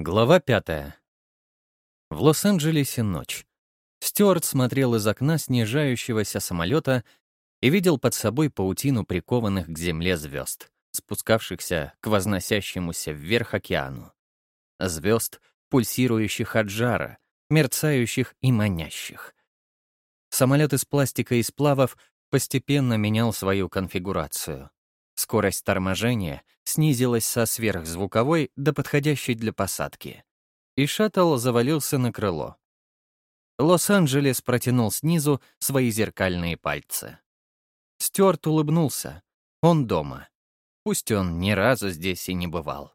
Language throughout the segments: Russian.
Глава пятая. В Лос-Анджелесе ночь. Стюарт смотрел из окна снижающегося самолета и видел под собой паутину прикованных к земле звезд, спускавшихся к возносящемуся вверх океану. Звезд, пульсирующих от жара, мерцающих и манящих. Самолет из пластика и сплавов постепенно менял свою конфигурацию. Скорость торможения снизилась со сверхзвуковой до подходящей для посадки. И шаттл завалился на крыло. Лос-Анджелес протянул снизу свои зеркальные пальцы. Стюарт улыбнулся. Он дома. Пусть он ни разу здесь и не бывал.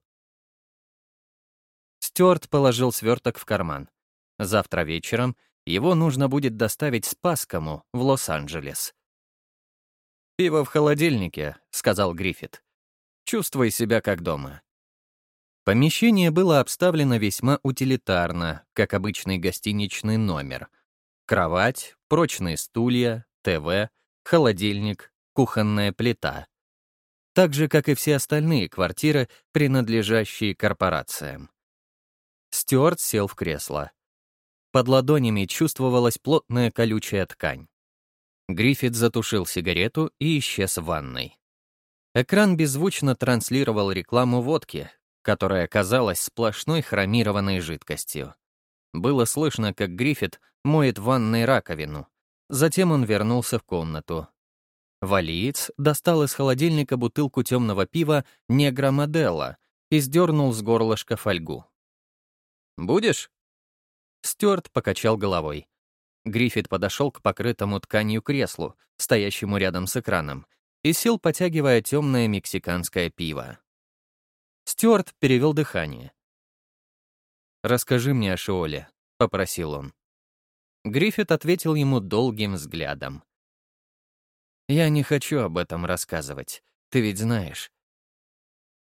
Стюарт положил сверток в карман. Завтра вечером его нужно будет доставить Спаскому в Лос-Анджелес. «Пиво в холодильнике», — сказал Гриффит. «Чувствуй себя как дома». Помещение было обставлено весьма утилитарно, как обычный гостиничный номер. Кровать, прочные стулья, ТВ, холодильник, кухонная плита. Так же, как и все остальные квартиры, принадлежащие корпорациям. Стюарт сел в кресло. Под ладонями чувствовалась плотная колючая ткань. Гриффит затушил сигарету и исчез в ванной. Экран беззвучно транслировал рекламу водки, которая казалась сплошной хромированной жидкостью. Было слышно, как Гриффит моет в ванной раковину. Затем он вернулся в комнату. Валиец достал из холодильника бутылку темного пива «Негра Моделла» и сдернул с горлышка фольгу. «Будешь?» Стюарт покачал головой. Гриффит подошел к покрытому тканью креслу, стоящему рядом с экраном, и сел, потягивая темное мексиканское пиво. Стюарт перевел дыхание. «Расскажи мне о Шиоле», — попросил он. Гриффит ответил ему долгим взглядом. «Я не хочу об этом рассказывать, ты ведь знаешь».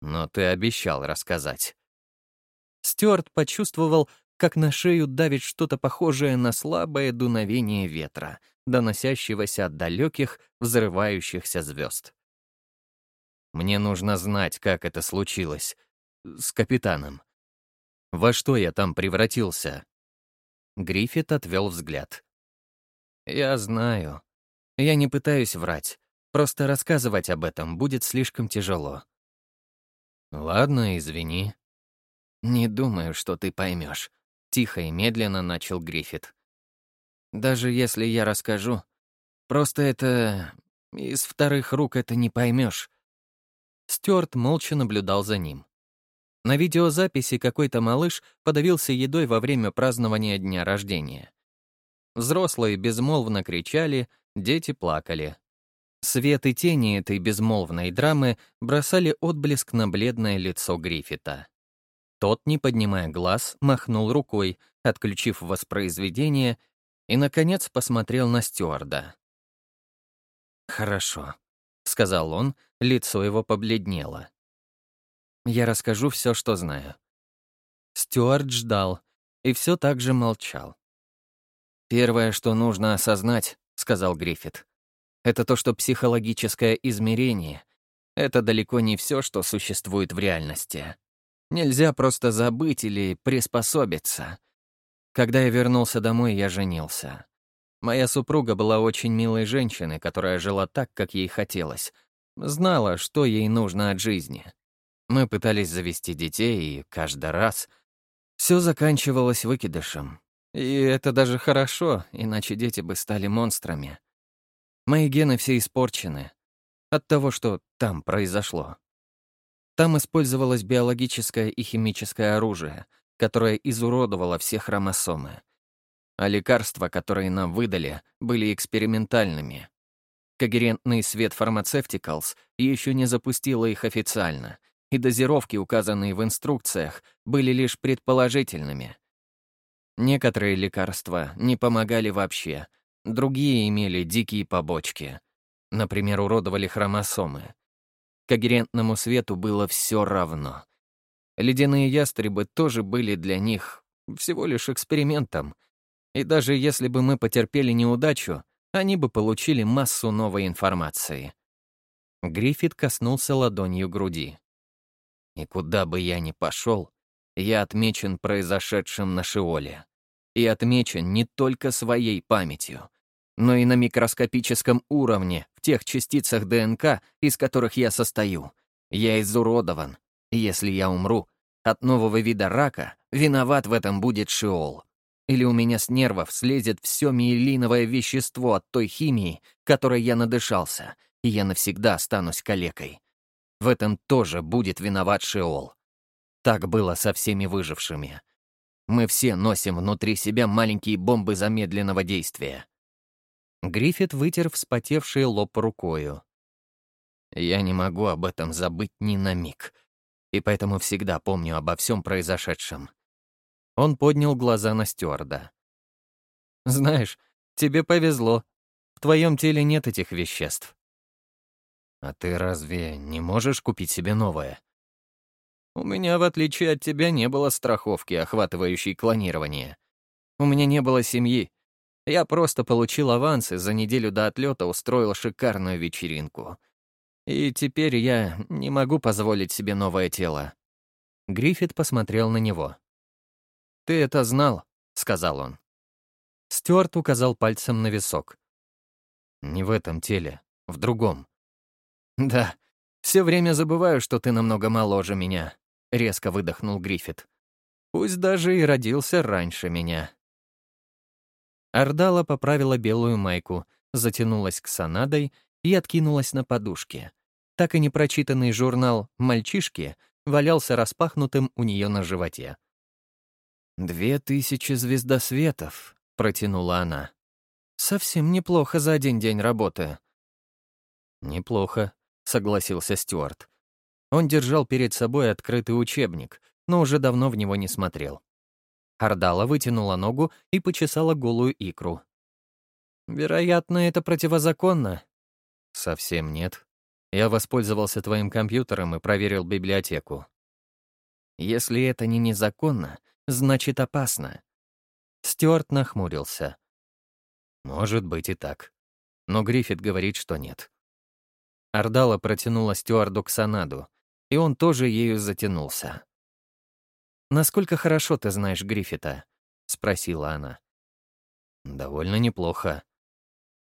«Но ты обещал рассказать». Стюарт почувствовал, как на шею давит что-то похожее на слабое дуновение ветра, доносящегося от далеких, взрывающихся звезд. Мне нужно знать, как это случилось. С капитаном. Во что я там превратился? Гриффит отвел взгляд. Я знаю. Я не пытаюсь врать. Просто рассказывать об этом будет слишком тяжело. Ладно, извини. Не думаю, что ты поймешь. Тихо и медленно начал Гриффит. «Даже если я расскажу, просто это... из вторых рук это не поймешь». Стюарт молча наблюдал за ним. На видеозаписи какой-то малыш подавился едой во время празднования дня рождения. Взрослые безмолвно кричали, дети плакали. Свет и тени этой безмолвной драмы бросали отблеск на бледное лицо Гриффита. Тот, не поднимая глаз, махнул рукой, отключив воспроизведение, и, наконец, посмотрел на стюарда. «Хорошо», — сказал он, лицо его побледнело. «Я расскажу все, что знаю». Стюарт ждал и все так же молчал. «Первое, что нужно осознать», — сказал Гриффит, «это то, что психологическое измерение — это далеко не все, что существует в реальности. Нельзя просто забыть или приспособиться. Когда я вернулся домой, я женился. Моя супруга была очень милой женщиной, которая жила так, как ей хотелось. Знала, что ей нужно от жизни. Мы пытались завести детей, и каждый раз все заканчивалось выкидышем. И это даже хорошо, иначе дети бы стали монстрами. Мои гены все испорчены от того, что там произошло. Там использовалось биологическое и химическое оружие, которое изуродовало все хромосомы. А лекарства, которые нам выдали, были экспериментальными. Когерентный свет Pharmaceuticals еще не запустила их официально, и дозировки, указанные в инструкциях, были лишь предположительными. Некоторые лекарства не помогали вообще, другие имели дикие побочки. Например, уродовали хромосомы. Когерентному свету было все равно. Ледяные ястребы тоже были для них всего лишь экспериментом. И даже если бы мы потерпели неудачу, они бы получили массу новой информации. Гриффит коснулся ладонью груди. И куда бы я ни пошел, Я отмечен произошедшим на Шиоле. И отмечен не только своей памятью, но и на микроскопическом уровне, в тех частицах ДНК, из которых я состою. Я изуродован. Если я умру от нового вида рака, виноват в этом будет Шиол. Или у меня с нервов слезет все миелиновое вещество от той химии, которой я надышался, и я навсегда останусь калекой. В этом тоже будет виноват Шиол. Так было со всеми выжившими. Мы все носим внутри себя маленькие бомбы замедленного действия. Гриффит вытер вспотевший лоб рукою. Я не могу об этом забыть ни на миг, и поэтому всегда помню обо всем произошедшем. Он поднял глаза на стюарда. «Знаешь, тебе повезло. В твоем теле нет этих веществ». «А ты разве не можешь купить себе новое?» «У меня, в отличие от тебя, не было страховки, охватывающей клонирование. У меня не было семьи, я просто получил аванс и за неделю до отлета устроил шикарную вечеринку. И теперь я не могу позволить себе новое тело. Гриффит посмотрел на него. «Ты это знал», — сказал он. Стюарт указал пальцем на висок. «Не в этом теле, в другом». «Да, все время забываю, что ты намного моложе меня», — резко выдохнул Гриффит. «Пусть даже и родился раньше меня». Ардала поправила белую майку, затянулась к санадой и откинулась на подушке. Так и непрочитанный журнал «Мальчишки» валялся распахнутым у нее на животе. «Две тысячи звездосветов», — протянула она. «Совсем неплохо за один день работы». «Неплохо», — согласился Стюарт. Он держал перед собой открытый учебник, но уже давно в него не смотрел. Ардала вытянула ногу и почесала голую икру. «Вероятно, это противозаконно». «Совсем нет. Я воспользовался твоим компьютером и проверил библиотеку». «Если это не незаконно, значит опасно». Стюарт нахмурился. «Может быть и так. Но Гриффит говорит, что нет». Ардала протянула Стюарду к Санаду, и он тоже ею затянулся. «Насколько хорошо ты знаешь Гриффита?» — спросила она. «Довольно неплохо».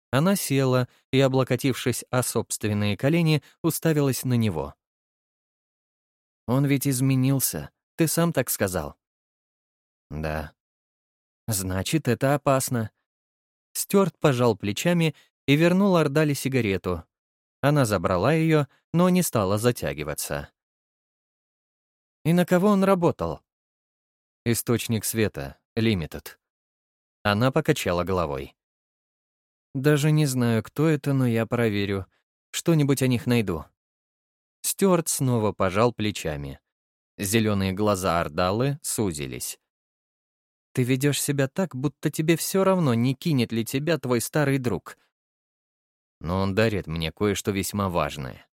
Она села и, облокотившись о собственные колени, уставилась на него. «Он ведь изменился. Ты сам так сказал». «Да». «Значит, это опасно». Стюарт пожал плечами и вернул Ордали сигарету. Она забрала ее, но не стала затягиваться. «И на кого он работал?» Источник света, Limited. Она покачала головой. Даже не знаю, кто это, но я проверю. Что-нибудь о них найду. Стюарт снова пожал плечами. Зеленые глаза Ардалы сузились. «Ты ведешь себя так, будто тебе все равно, не кинет ли тебя твой старый друг». Но он дарит мне кое-что весьма важное.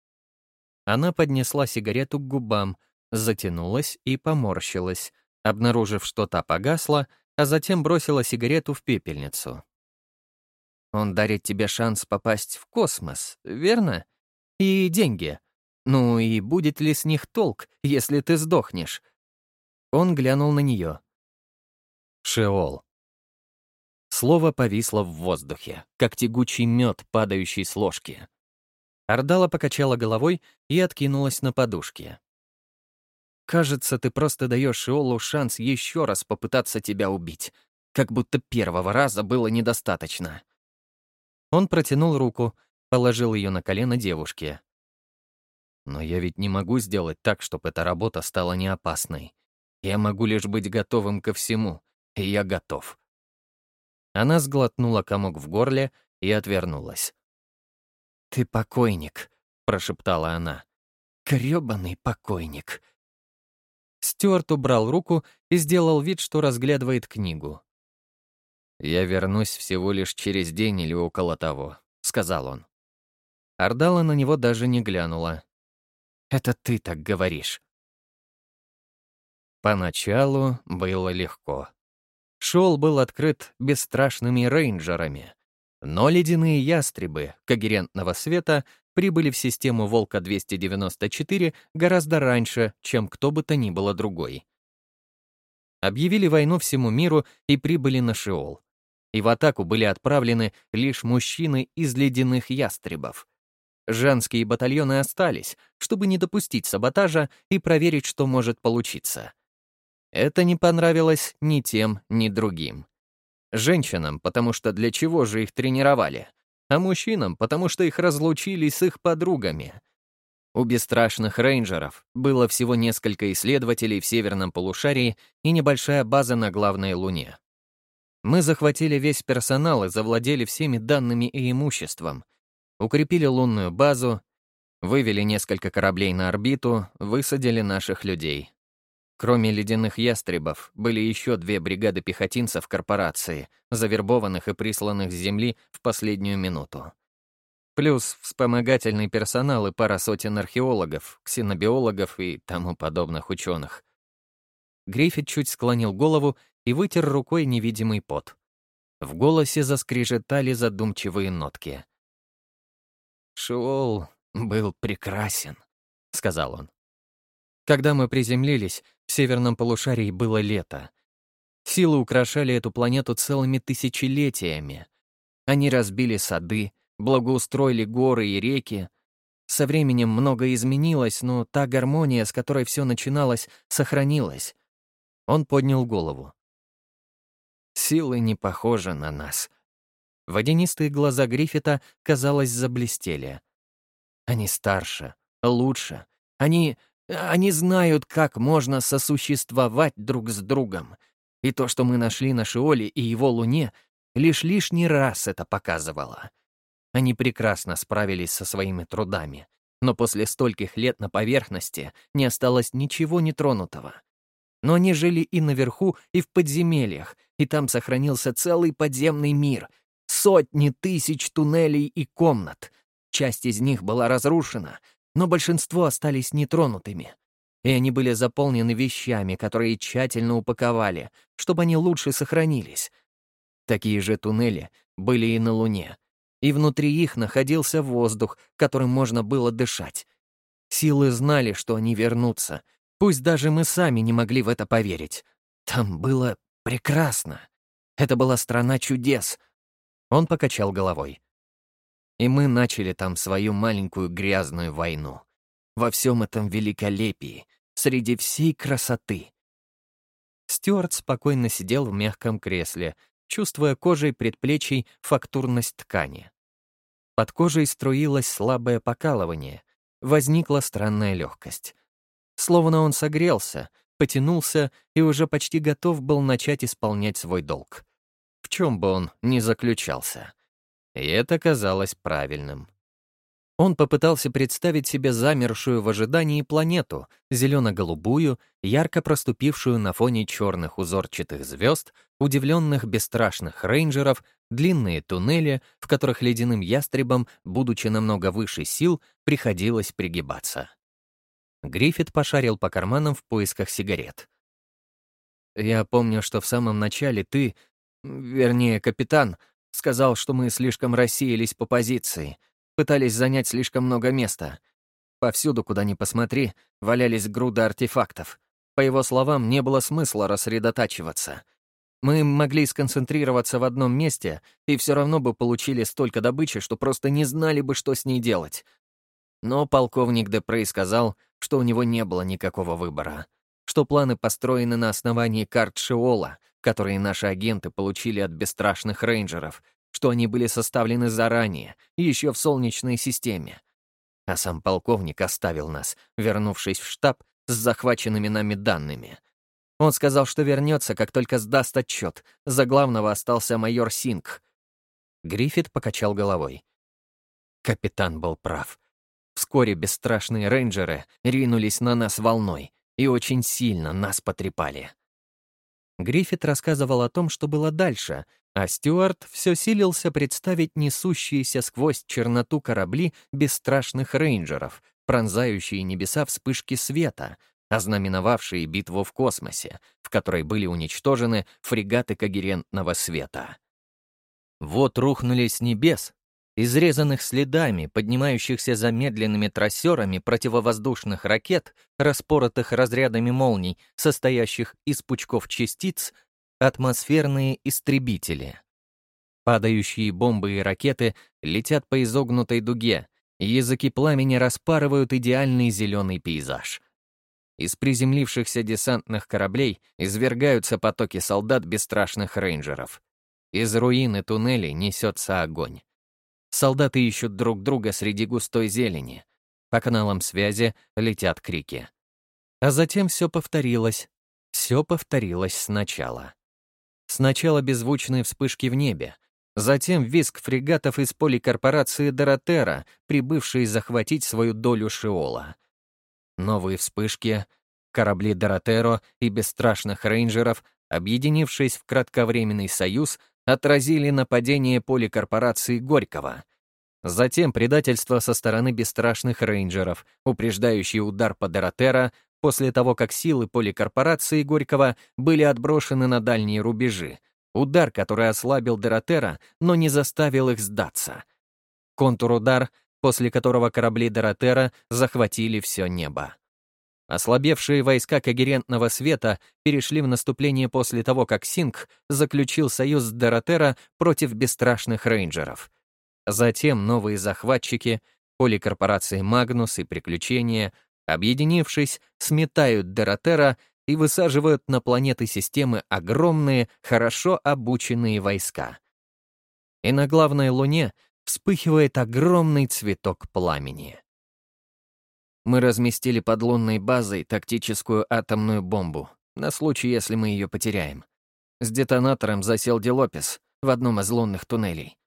Она поднесла сигарету к губам, затянулась и поморщилась, обнаружив, что та погасла, а затем бросила сигарету в пепельницу. «Он дарит тебе шанс попасть в космос, верно? И деньги. Ну и будет ли с них толк, если ты сдохнешь?» Он глянул на нее. «Шеол». Слово повисло в воздухе, как тягучий мед, падающий с ложки. Ардала покачала головой и откинулась на подушке. Кажется, ты просто даешь Шиолу шанс еще раз попытаться тебя убить. Как будто первого раза было недостаточно. Он протянул руку, положил ее на колено девушке. Но я ведь не могу сделать так, чтобы эта работа стала не опасной. Я могу лишь быть готовым ко всему, и я готов. Она сглотнула комок в горле и отвернулась. «Ты покойник», — прошептала она. «Грёбаный покойник». Стюарт убрал руку и сделал вид, что разглядывает книгу. «Я вернусь всего лишь через день или около того», — сказал он. Ардала на него даже не глянула. «Это ты так говоришь». Поначалу было легко. Шел был открыт бесстрашными рейнджерами, но ледяные ястребы когерентного света прибыли в систему «Волка-294» гораздо раньше, чем кто бы то ни было другой. объявили войну всему миру и прибыли на Шиол. И в атаку были отправлены лишь мужчины из ледяных ястребов. Женские батальоны остались, чтобы не допустить саботажа и проверить, что может получиться. Это не понравилось ни тем, ни другим. Женщинам, потому что для чего же их тренировали, а мужчинам, потому что их разлучили с их подругами. У бесстрашных рейнджеров было всего несколько исследователей в северном полушарии и небольшая база на главной Луне. Мы захватили весь персонал и завладели всеми данными и имуществом, укрепили лунную базу, вывели несколько кораблей на орбиту, высадили наших людей. Кроме ледяных ястребов, были еще две бригады пехотинцев корпорации, завербованных и присланных с Земли в последнюю минуту. Плюс вспомогательный персонал и пара сотен археологов, ксенобиологов и тому подобных ученых. Гриффит чуть склонил голову и вытер рукой невидимый пот. В голосе заскрежетали задумчивые нотки. «Шиол был прекрасен», — сказал он. Когда мы приземлились, в северном полушарии было лето. Силы украшали эту планету целыми тысячелетиями. Они разбили сады, благоустроили горы и реки. Со временем многое изменилось, но та гармония, с которой все начиналось, сохранилась. Он поднял голову. Силы не похожи на нас. Водянистые глаза Гриффита, казалось, заблестели. Они старше, лучше. Они они знают, как можно сосуществовать друг с другом. И то, что мы нашли на Шиоле и его Луне, лишь лишний раз это показывало. Они прекрасно справились со своими трудами, но после стольких лет на поверхности не осталось ничего нетронутого. Но они жили и наверху, и в подземельях, и там сохранился целый подземный мир, сотни тысяч туннелей и комнат. Часть из них была разрушена — но большинство остались нетронутыми. И они были заполнены вещами, которые тщательно упаковали, чтобы они лучше сохранились. Такие же туннели были и на Луне, и внутри их находился воздух, которым можно было дышать. Силы знали, что они вернутся, пусть даже мы сами не могли в это поверить. Там было прекрасно. Это была страна чудес. Он покачал головой. И мы начали там свою маленькую грязную войну. Во всем этом великолепии, среди всей красоты. Стюарт спокойно сидел в мягком кресле, чувствуя кожей предплечий фактурность ткани. Под кожей струилось слабое покалывание, возникла странная легкость. Словно он согрелся, потянулся и уже почти готов был начать исполнять свой долг. В чем бы он ни заключался. И это казалось правильным. Он попытался представить себе замершую в ожидании планету, зелено-голубую, ярко проступившую на фоне черных узорчатых звезд, удивленных бесстрашных рейнджеров, длинные туннели, в которых ледяным ястребам, будучи намного выше сил, приходилось пригибаться. Гриффит пошарил по карманам в поисках сигарет. «Я помню, что в самом начале ты, вернее, капитан, Сказал, что мы слишком рассеялись по позиции, пытались занять слишком много места. Повсюду, куда ни посмотри, валялись груды артефактов. По его словам, не было смысла рассредотачиваться. Мы могли сконцентрироваться в одном месте и все равно бы получили столько добычи, что просто не знали бы, что с ней делать. Но полковник Депрей сказал, что у него не было никакого выбора, что планы построены на основании карт Шиола, которые наши агенты получили от бесстрашных рейнджеров, что они были составлены заранее, еще в Солнечной системе. А сам полковник оставил нас, вернувшись в штаб с захваченными нами данными. Он сказал, что вернется, как только сдаст отчет. За главного остался майор Синг. Гриффит покачал головой. Капитан был прав. Вскоре бесстрашные рейнджеры ринулись на нас волной и очень сильно нас потрепали. Гриффит рассказывал о том, что было дальше, а Стюарт все силился представить несущиеся сквозь черноту корабли бесстрашных рейнджеров, пронзающие небеса вспышки света, ознаменовавшие битву в космосе, в которой были уничтожены фрегаты когерентного света. Вот рухнули с небес, изрезанных следами, поднимающихся замедленными трассерами противовоздушных ракет, распоротых разрядами молний, состоящих из пучков частиц, атмосферные истребители. Падающие бомбы и ракеты летят по изогнутой дуге, языки пламени распарывают идеальный зеленый пейзаж. Из приземлившихся десантных кораблей извергаются потоки солдат бесстрашных рейнджеров. Из руины туннелей несется огонь. Солдаты ищут друг друга среди густой зелени. По каналам связи летят крики. А затем все повторилось. Все повторилось сначала. Сначала беззвучные вспышки в небе, затем визг фрегатов из поликорпорации Доротера, прибывшие захватить свою долю Шиола. Новые вспышки, корабли Доротеро и бесстрашных рейнджеров, объединившись в кратковременный союз, отразили нападение поликорпорации Горького. Затем предательство со стороны бесстрашных рейнджеров, упреждающий удар по Доротера после того, как силы поликорпорации Горького были отброшены на дальние рубежи, удар, который ослабил Доротера, но не заставил их сдаться. Контур-удар, после которого корабли Доротера захватили все небо. Ослабевшие войска когерентного света перешли в наступление после того, как Синг заключил союз с Доротера против бесстрашных рейнджеров. Затем новые захватчики, поликорпорации «Магнус» и «Приключения», объединившись, сметают Доротера и высаживают на планеты системы огромные, хорошо обученные войска. И на главной Луне вспыхивает огромный цветок пламени. Мы разместили под лунной базой тактическую атомную бомбу, на случай, если мы ее потеряем. С детонатором засел Делопес в одном из лунных туннелей.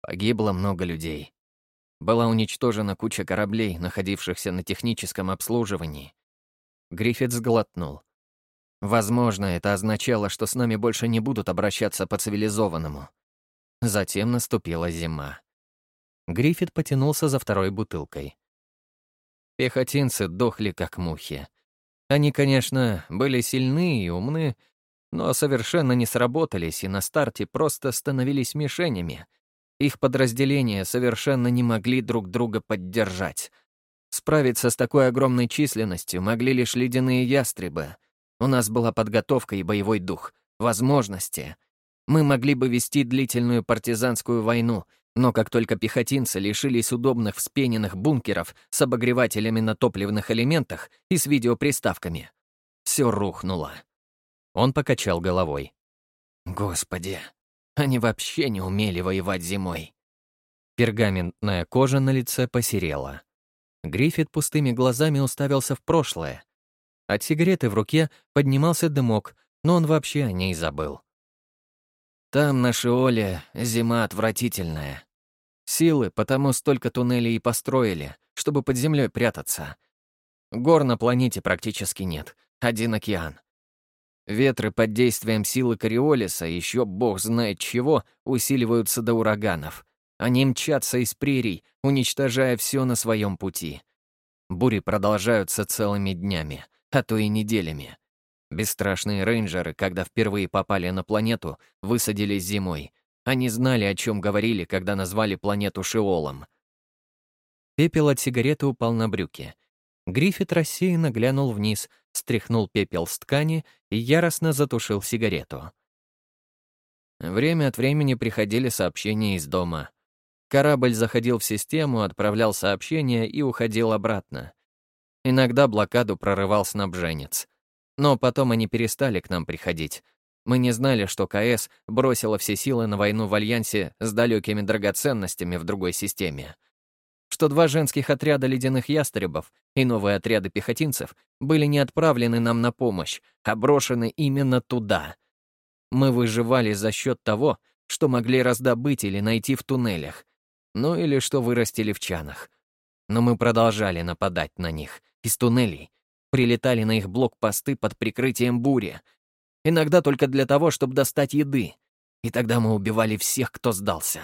Погибло много людей. Была уничтожена куча кораблей, находившихся на техническом обслуживании. Гриффит сглотнул. Возможно, это означало, что с нами больше не будут обращаться по-цивилизованному. Затем наступила зима. Гриффит потянулся за второй бутылкой. Пехотинцы дохли как мухи. Они, конечно, были сильны и умны, но совершенно не сработались и на старте просто становились мишенями. Их подразделения совершенно не могли друг друга поддержать. Справиться с такой огромной численностью могли лишь ледяные ястребы. У нас была подготовка и боевой дух, возможности. Мы могли бы вести длительную партизанскую войну, но как только пехотинцы лишились удобных вспененных бункеров с обогревателями на топливных элементах и с видеоприставками, все рухнуло. Он покачал головой. «Господи, они вообще не умели воевать зимой». Пергаментная кожа на лице посерела. Гриффит пустыми глазами уставился в прошлое. От сигареты в руке поднимался дымок, но он вообще о ней забыл. Там, на Шиоле, зима отвратительная. Силы, потому столько туннелей и построили, чтобы под землей прятаться. Гор на планете практически нет, один океан. Ветры под действием силы Кориолиса, еще бог знает чего, усиливаются до ураганов. Они мчатся из прерий, уничтожая все на своем пути. Бури продолжаются целыми днями, а то и неделями. Бесстрашные рейнджеры, когда впервые попали на планету, высадились зимой. Они знали, о чем говорили, когда назвали планету Шиолом. Пепел от сигареты упал на брюки. Гриффит рассеянно глянул вниз, стряхнул пепел с ткани и яростно затушил сигарету. Время от времени приходили сообщения из дома. Корабль заходил в систему, отправлял сообщения и уходил обратно. Иногда блокаду прорывал снабженец. Но потом они перестали к нам приходить. Мы не знали, что КС бросила все силы на войну в Альянсе с далекими драгоценностями в другой системе. Что два женских отряда ледяных ястребов и новые отряды пехотинцев были не отправлены нам на помощь, а брошены именно туда. Мы выживали за счет того, что могли раздобыть или найти в туннелях, ну или что вырастили в чанах. Но мы продолжали нападать на них из туннелей прилетали на их блокпосты под прикрытием бури. Иногда только для того, чтобы достать еды. И тогда мы убивали всех, кто сдался.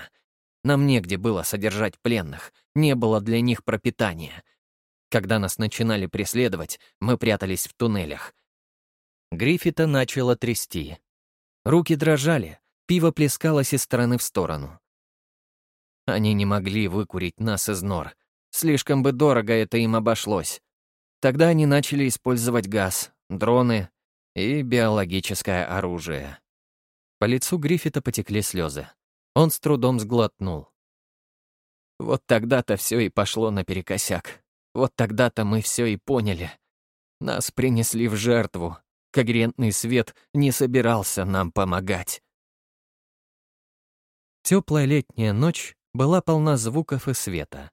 Нам негде было содержать пленных, не было для них пропитания. Когда нас начинали преследовать, мы прятались в туннелях. Гриффита начало трясти. Руки дрожали, пиво плескалось из стороны в сторону. Они не могли выкурить нас из нор. Слишком бы дорого это им обошлось. Тогда они начали использовать газ, дроны и биологическое оружие. По лицу Гриффита потекли слезы. Он с трудом сглотнул. Вот тогда-то все и пошло наперекосяк. Вот тогда-то мы все и поняли. Нас принесли в жертву. Когерентный свет не собирался нам помогать. Теплая летняя ночь была полна звуков и света.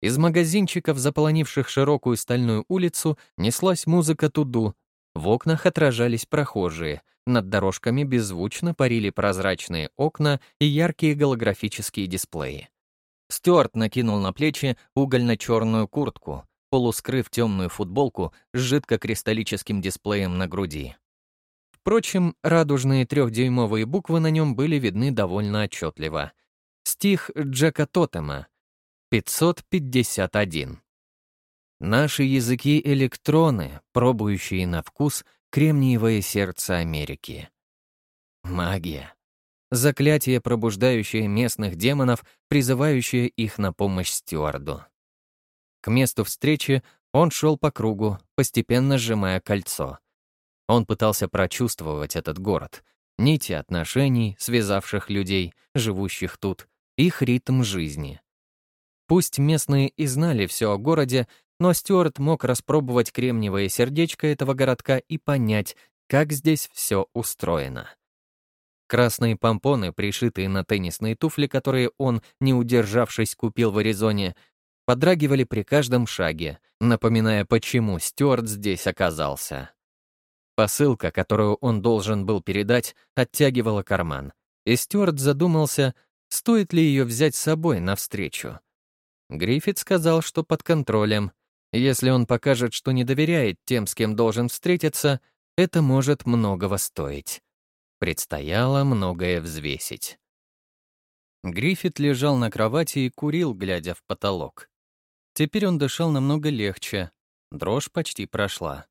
Из магазинчиков, заполонивших широкую стальную улицу, неслась музыка туду. В окнах отражались прохожие. Над дорожками беззвучно парили прозрачные окна и яркие голографические дисплеи. Стюарт накинул на плечи угольно-черную куртку, полускрыв темную футболку с жидкокристаллическим дисплеем на груди. Впрочем, радужные трехдюймовые буквы на нем были видны довольно отчетливо. Стих Джека Тотема. 551. Наши языки — электроны, пробующие на вкус кремниевое сердце Америки. Магия. Заклятие, пробуждающее местных демонов, призывающее их на помощь стюарду. К месту встречи он шел по кругу, постепенно сжимая кольцо. Он пытался прочувствовать этот город, нити отношений, связавших людей, живущих тут, их ритм жизни. Пусть местные и знали все о городе, но Стюарт мог распробовать кремниевое сердечко этого городка и понять, как здесь все устроено. Красные помпоны, пришитые на теннисные туфли, которые он, не удержавшись, купил в Аризоне, подрагивали при каждом шаге, напоминая, почему Стюарт здесь оказался. Посылка, которую он должен был передать, оттягивала карман, и Стюарт задумался, стоит ли ее взять с собой навстречу. Гриффит сказал, что под контролем. Если он покажет, что не доверяет тем, с кем должен встретиться, это может многого стоить. Предстояло многое взвесить. Гриффит лежал на кровати и курил, глядя в потолок. Теперь он дышал намного легче. Дрожь почти прошла.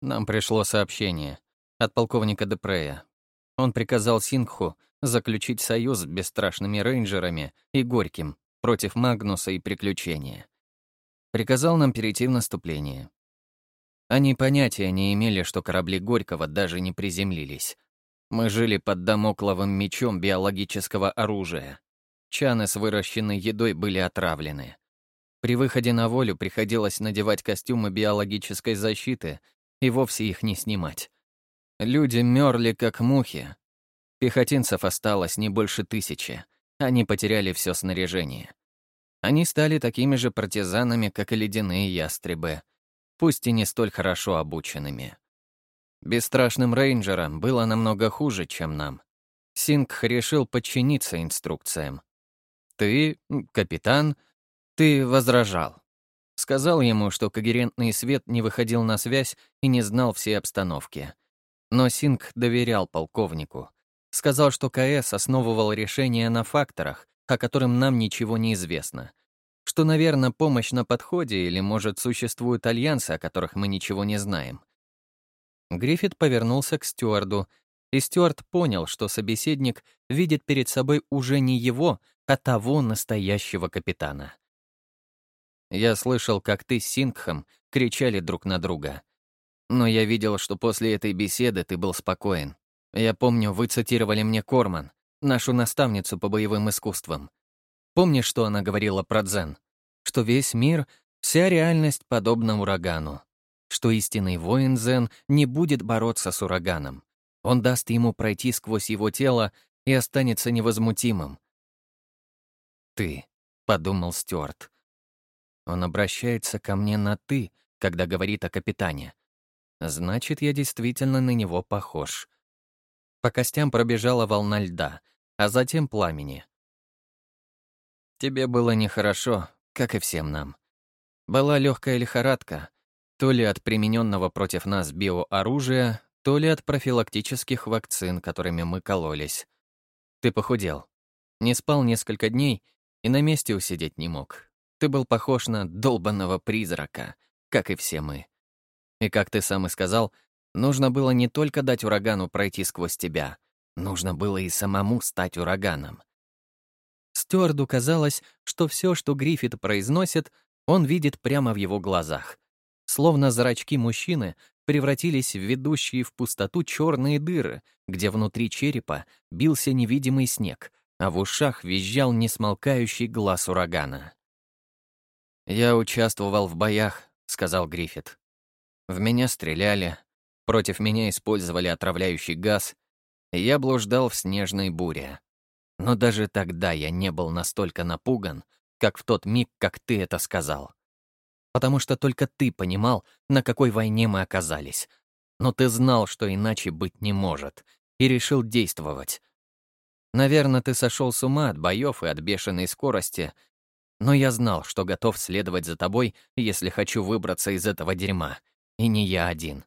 Нам пришло сообщение от полковника Депрея. Он приказал Сингху заключить союз с бесстрашными рейнджерами и Горьким против Магнуса и приключения. Приказал нам перейти в наступление. Они понятия не имели, что корабли Горького даже не приземлились. Мы жили под домокловым мечом биологического оружия. Чаны с выращенной едой были отравлены. При выходе на волю приходилось надевать костюмы биологической защиты и вовсе их не снимать. Люди мерли, как мухи. Пехотинцев осталось не больше тысячи. Они потеряли все снаряжение. Они стали такими же партизанами, как и ледяные ястребы, пусть и не столь хорошо обученными. Бесстрашным рейнджерам было намного хуже, чем нам. Сингх решил подчиниться инструкциям. «Ты, капитан, ты возражал». Сказал ему, что когерентный свет не выходил на связь и не знал всей обстановки. Но Сингх доверял полковнику — Сказал, что КС основывал решение на факторах, о котором нам ничего не известно. Что, наверное, помощь на подходе или, может, существуют альянсы, о которых мы ничего не знаем. Гриффит повернулся к стюарду, и Стюарт понял, что собеседник видит перед собой уже не его, а того настоящего капитана. Я слышал, как ты с Сингхом кричали друг на друга. Но я видел, что после этой беседы ты был спокоен. Я помню, вы цитировали мне Корман, нашу наставницу по боевым искусствам. Помнишь, что она говорила про дзен? Что весь мир, вся реальность подобна урагану. Что истинный воин дзен не будет бороться с ураганом. Он даст ему пройти сквозь его тело и останется невозмутимым. «Ты», — подумал Стюарт. Он обращается ко мне на «ты», когда говорит о капитане. Значит, я действительно на него похож. По костям пробежала волна льда, а затем пламени. Тебе было нехорошо, как и всем нам. Была легкая лихорадка, то ли от примененного против нас биооружия, то ли от профилактических вакцин, которыми мы кололись. Ты похудел. Не спал несколько дней и на месте усидеть не мог. Ты был похож на долбанного призрака, как и все мы. И как ты сам и сказал, Нужно было не только дать урагану пройти сквозь тебя, нужно было и самому стать ураганом. Стюарду казалось, что все, что Гриффит произносит, он видит прямо в его глазах. Словно зрачки мужчины превратились в ведущие в пустоту черные дыры, где внутри черепа бился невидимый снег, а в ушах визжал несмолкающий глаз урагана. «Я участвовал в боях», — сказал Гриффит. «В меня стреляли, против меня использовали отравляющий газ, я блуждал в снежной буре. Но даже тогда я не был настолько напуган, как в тот миг, как ты это сказал. Потому что только ты понимал, на какой войне мы оказались. Но ты знал, что иначе быть не может, и решил действовать. Наверное, ты сошел с ума от боев и от бешеной скорости, но я знал, что готов следовать за тобой, если хочу выбраться из этого дерьма. И не я один.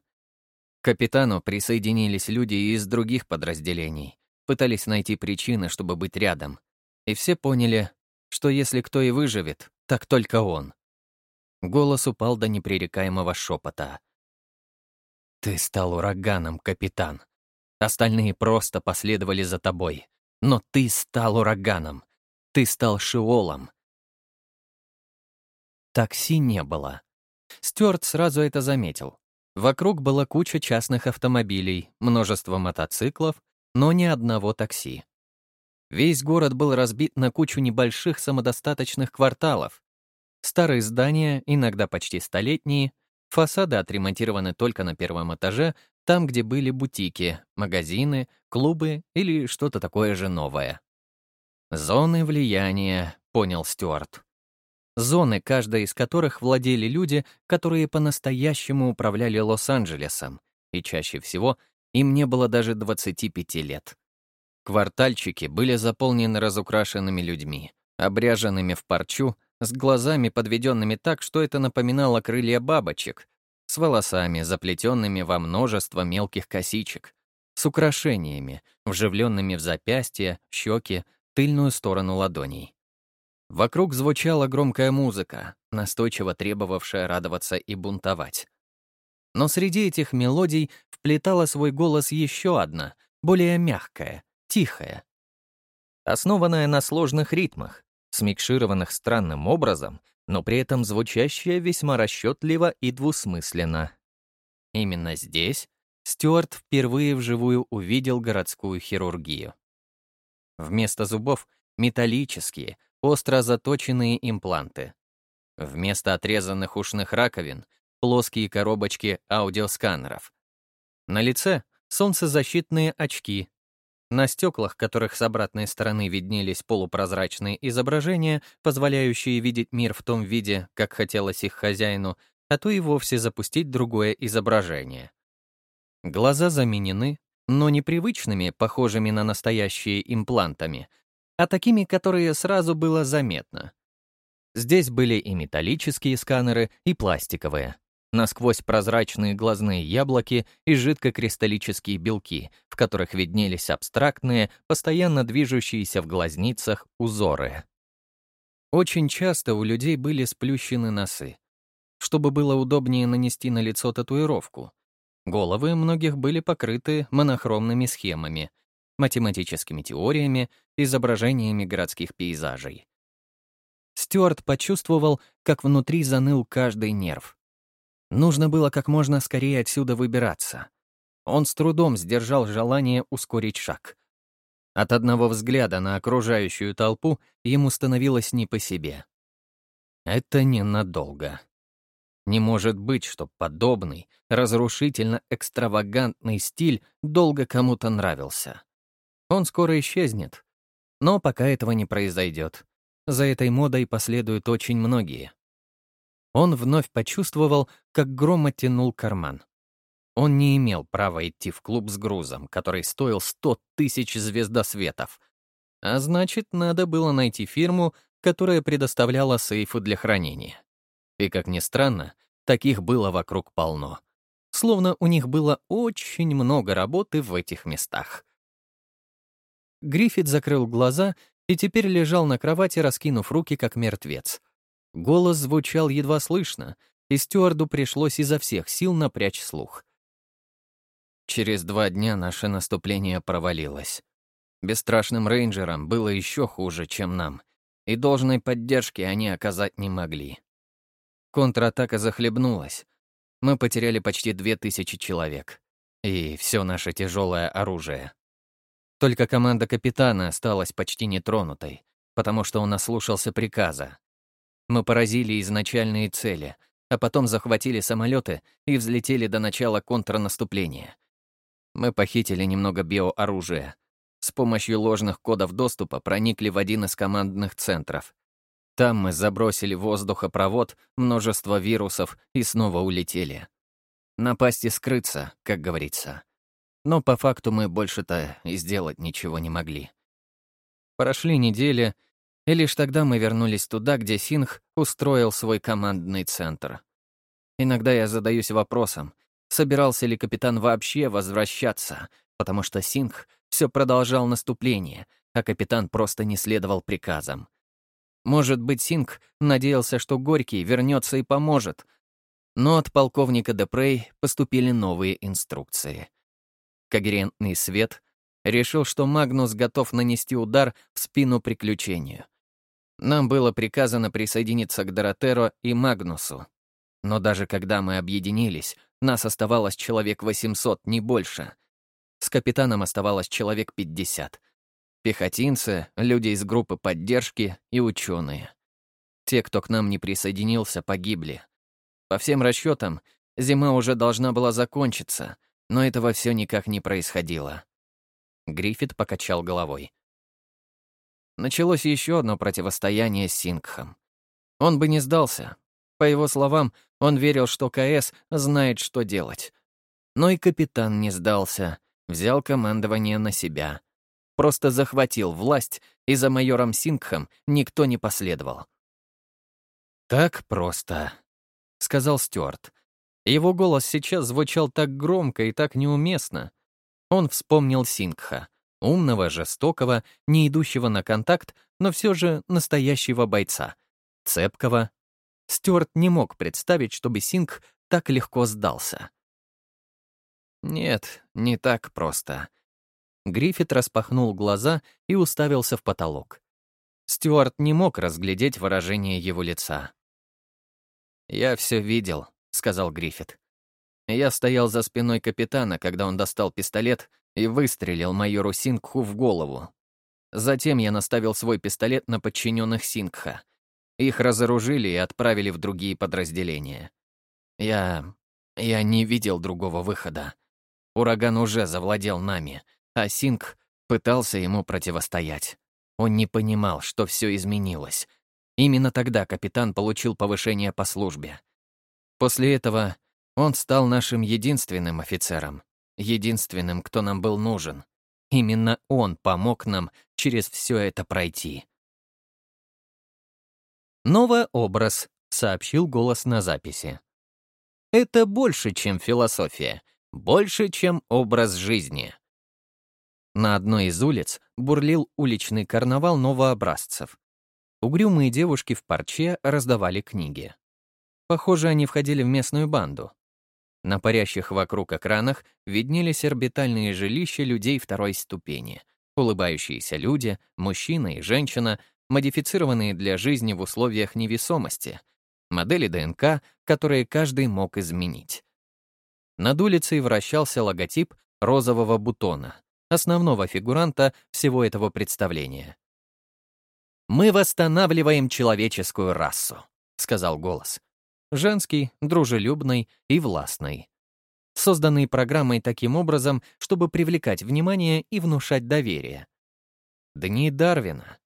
Капитану присоединились люди из других подразделений пытались найти причины, чтобы быть рядом. И все поняли, что если кто и выживет, так только он. Голос упал до непререкаемого шепота. «Ты стал ураганом, капитан. Остальные просто последовали за тобой. Но ты стал ураганом. Ты стал шиолом». Такси не было. Стюарт сразу это заметил. Вокруг была куча частных автомобилей, множество мотоциклов но ни одного такси. Весь город был разбит на кучу небольших самодостаточных кварталов. Старые здания, иногда почти столетние, фасады отремонтированы только на первом этаже, там, где были бутики, магазины, клубы или что-то такое же новое. «Зоны влияния», — понял Стюарт. Зоны, каждая из которых владели люди, которые по-настоящему управляли Лос-Анджелесом, и чаще всего им не было даже 25 лет. Квартальчики были заполнены разукрашенными людьми, обряженными в парчу, с глазами, подведенными так, что это напоминало крылья бабочек, с волосами, заплетенными во множество мелких косичек, с украшениями, вживленными в запястья, щеки, тыльную сторону ладоней. Вокруг звучала громкая музыка, настойчиво требовавшая радоваться и бунтовать. Но среди этих мелодий вплетала свой голос еще одна, более мягкая, тихая. Основанная на сложных ритмах, смикшированных странным образом, но при этом звучащая весьма расчетливо и двусмысленно. Именно здесь Стюарт впервые вживую увидел городскую хирургию. Вместо зубов — металлические, остро заточенные импланты. Вместо отрезанных ушных раковин плоские коробочки аудиосканеров. На лице — солнцезащитные очки. На стеклах, которых с обратной стороны виднелись полупрозрачные изображения, позволяющие видеть мир в том виде, как хотелось их хозяину, а то и вовсе запустить другое изображение. Глаза заменены, но не привычными, похожими на настоящие имплантами, а такими, которые сразу было заметно. Здесь были и металлические сканеры, и пластиковые насквозь прозрачные глазные яблоки и жидкокристаллические белки, в которых виднелись абстрактные, постоянно движущиеся в глазницах узоры. Очень часто у людей были сплющены носы. Чтобы было удобнее нанести на лицо татуировку. Головы многих были покрыты монохромными схемами, математическими теориями, изображениями городских пейзажей. Стюарт почувствовал, как внутри заныл каждый нерв. Нужно было как можно скорее отсюда выбираться. Он с трудом сдержал желание ускорить шаг. От одного взгляда на окружающую толпу ему становилось не по себе. Это ненадолго. Не может быть, что подобный, разрушительно-экстравагантный стиль долго кому-то нравился. Он скоро исчезнет. Но пока этого не произойдет. За этой модой последуют очень многие. Он вновь почувствовал, как гром оттянул карман. Он не имел права идти в клуб с грузом, который стоил 100 тысяч звездосветов. А значит, надо было найти фирму, которая предоставляла сейфы для хранения. И, как ни странно, таких было вокруг полно. Словно у них было очень много работы в этих местах. Гриффит закрыл глаза и теперь лежал на кровати, раскинув руки, как мертвец. Голос звучал едва слышно, и стюарду пришлось изо всех сил напрячь слух. Через два дня наше наступление провалилось. Бесстрашным рейнджерам было еще хуже, чем нам, и должной поддержки они оказать не могли. Контратака захлебнулась. Мы потеряли почти две тысячи человек. И все наше тяжелое оружие. Только команда капитана осталась почти нетронутой, потому что он ослушался приказа. Мы поразили изначальные цели, а потом захватили самолеты и взлетели до начала контрнаступления. Мы похитили немного биооружия. С помощью ложных кодов доступа проникли в один из командных центров. Там мы забросили воздухопровод множество вирусов и снова улетели. Напасть и скрыться, как говорится. Но по факту мы больше-то и сделать ничего не могли. Прошли недели, и лишь тогда мы вернулись туда, где Синх устроил свой командный центр. Иногда я задаюсь вопросом, собирался ли капитан вообще возвращаться, потому что Синх все продолжал наступление, а капитан просто не следовал приказам. Может быть, Синг надеялся, что Горький вернется и поможет. Но от полковника Депрей поступили новые инструкции. Когерентный свет решил, что Магнус готов нанести удар в спину приключению. Нам было приказано присоединиться к Доротеро и Магнусу. Но даже когда мы объединились, нас оставалось человек 800, не больше. С капитаном оставалось человек 50. Пехотинцы, люди из группы поддержки и ученые. Те, кто к нам не присоединился, погибли. По всем расчетам, зима уже должна была закончиться, но этого все никак не происходило. Гриффит покачал головой. Началось еще одно противостояние с Сингхом. Он бы не сдался. По его словам, он верил, что КС знает, что делать. Но и капитан не сдался, взял командование на себя просто захватил власть, и за майором Сингхом никто не последовал. «Так просто», — сказал Стюарт. Его голос сейчас звучал так громко и так неуместно. Он вспомнил Сингха, умного, жестокого, не идущего на контакт, но все же настоящего бойца, цепкого. Стюарт не мог представить, чтобы Сингх так легко сдался. Нет, не так просто. Гриффит распахнул глаза и уставился в потолок. Стюарт не мог разглядеть выражение его лица. «Я все видел», — сказал Гриффит. Я стоял за спиной капитана, когда он достал пистолет и выстрелил майору Сингху в голову. Затем я наставил свой пистолет на подчиненных Сингха. Их разоружили и отправили в другие подразделения. Я... я не видел другого выхода. Ураган уже завладел нами — а Синг пытался ему противостоять. Он не понимал, что все изменилось. Именно тогда капитан получил повышение по службе. После этого он стал нашим единственным офицером, единственным, кто нам был нужен. Именно он помог нам через все это пройти. «Новый образ», — сообщил голос на записи. «Это больше, чем философия, больше, чем образ жизни. На одной из улиц бурлил уличный карнавал новообразцев. Угрюмые девушки в парче раздавали книги. Похоже, они входили в местную банду. На парящих вокруг экранах виднелись орбитальные жилища людей второй ступени. Улыбающиеся люди, мужчина и женщина, модифицированные для жизни в условиях невесомости. Модели ДНК, которые каждый мог изменить. Над улицей вращался логотип розового бутона основного фигуранта всего этого представления. «Мы восстанавливаем человеческую расу», — сказал голос. Женский, дружелюбный и властный. Созданный программой таким образом, чтобы привлекать внимание и внушать доверие. Дни Дарвина.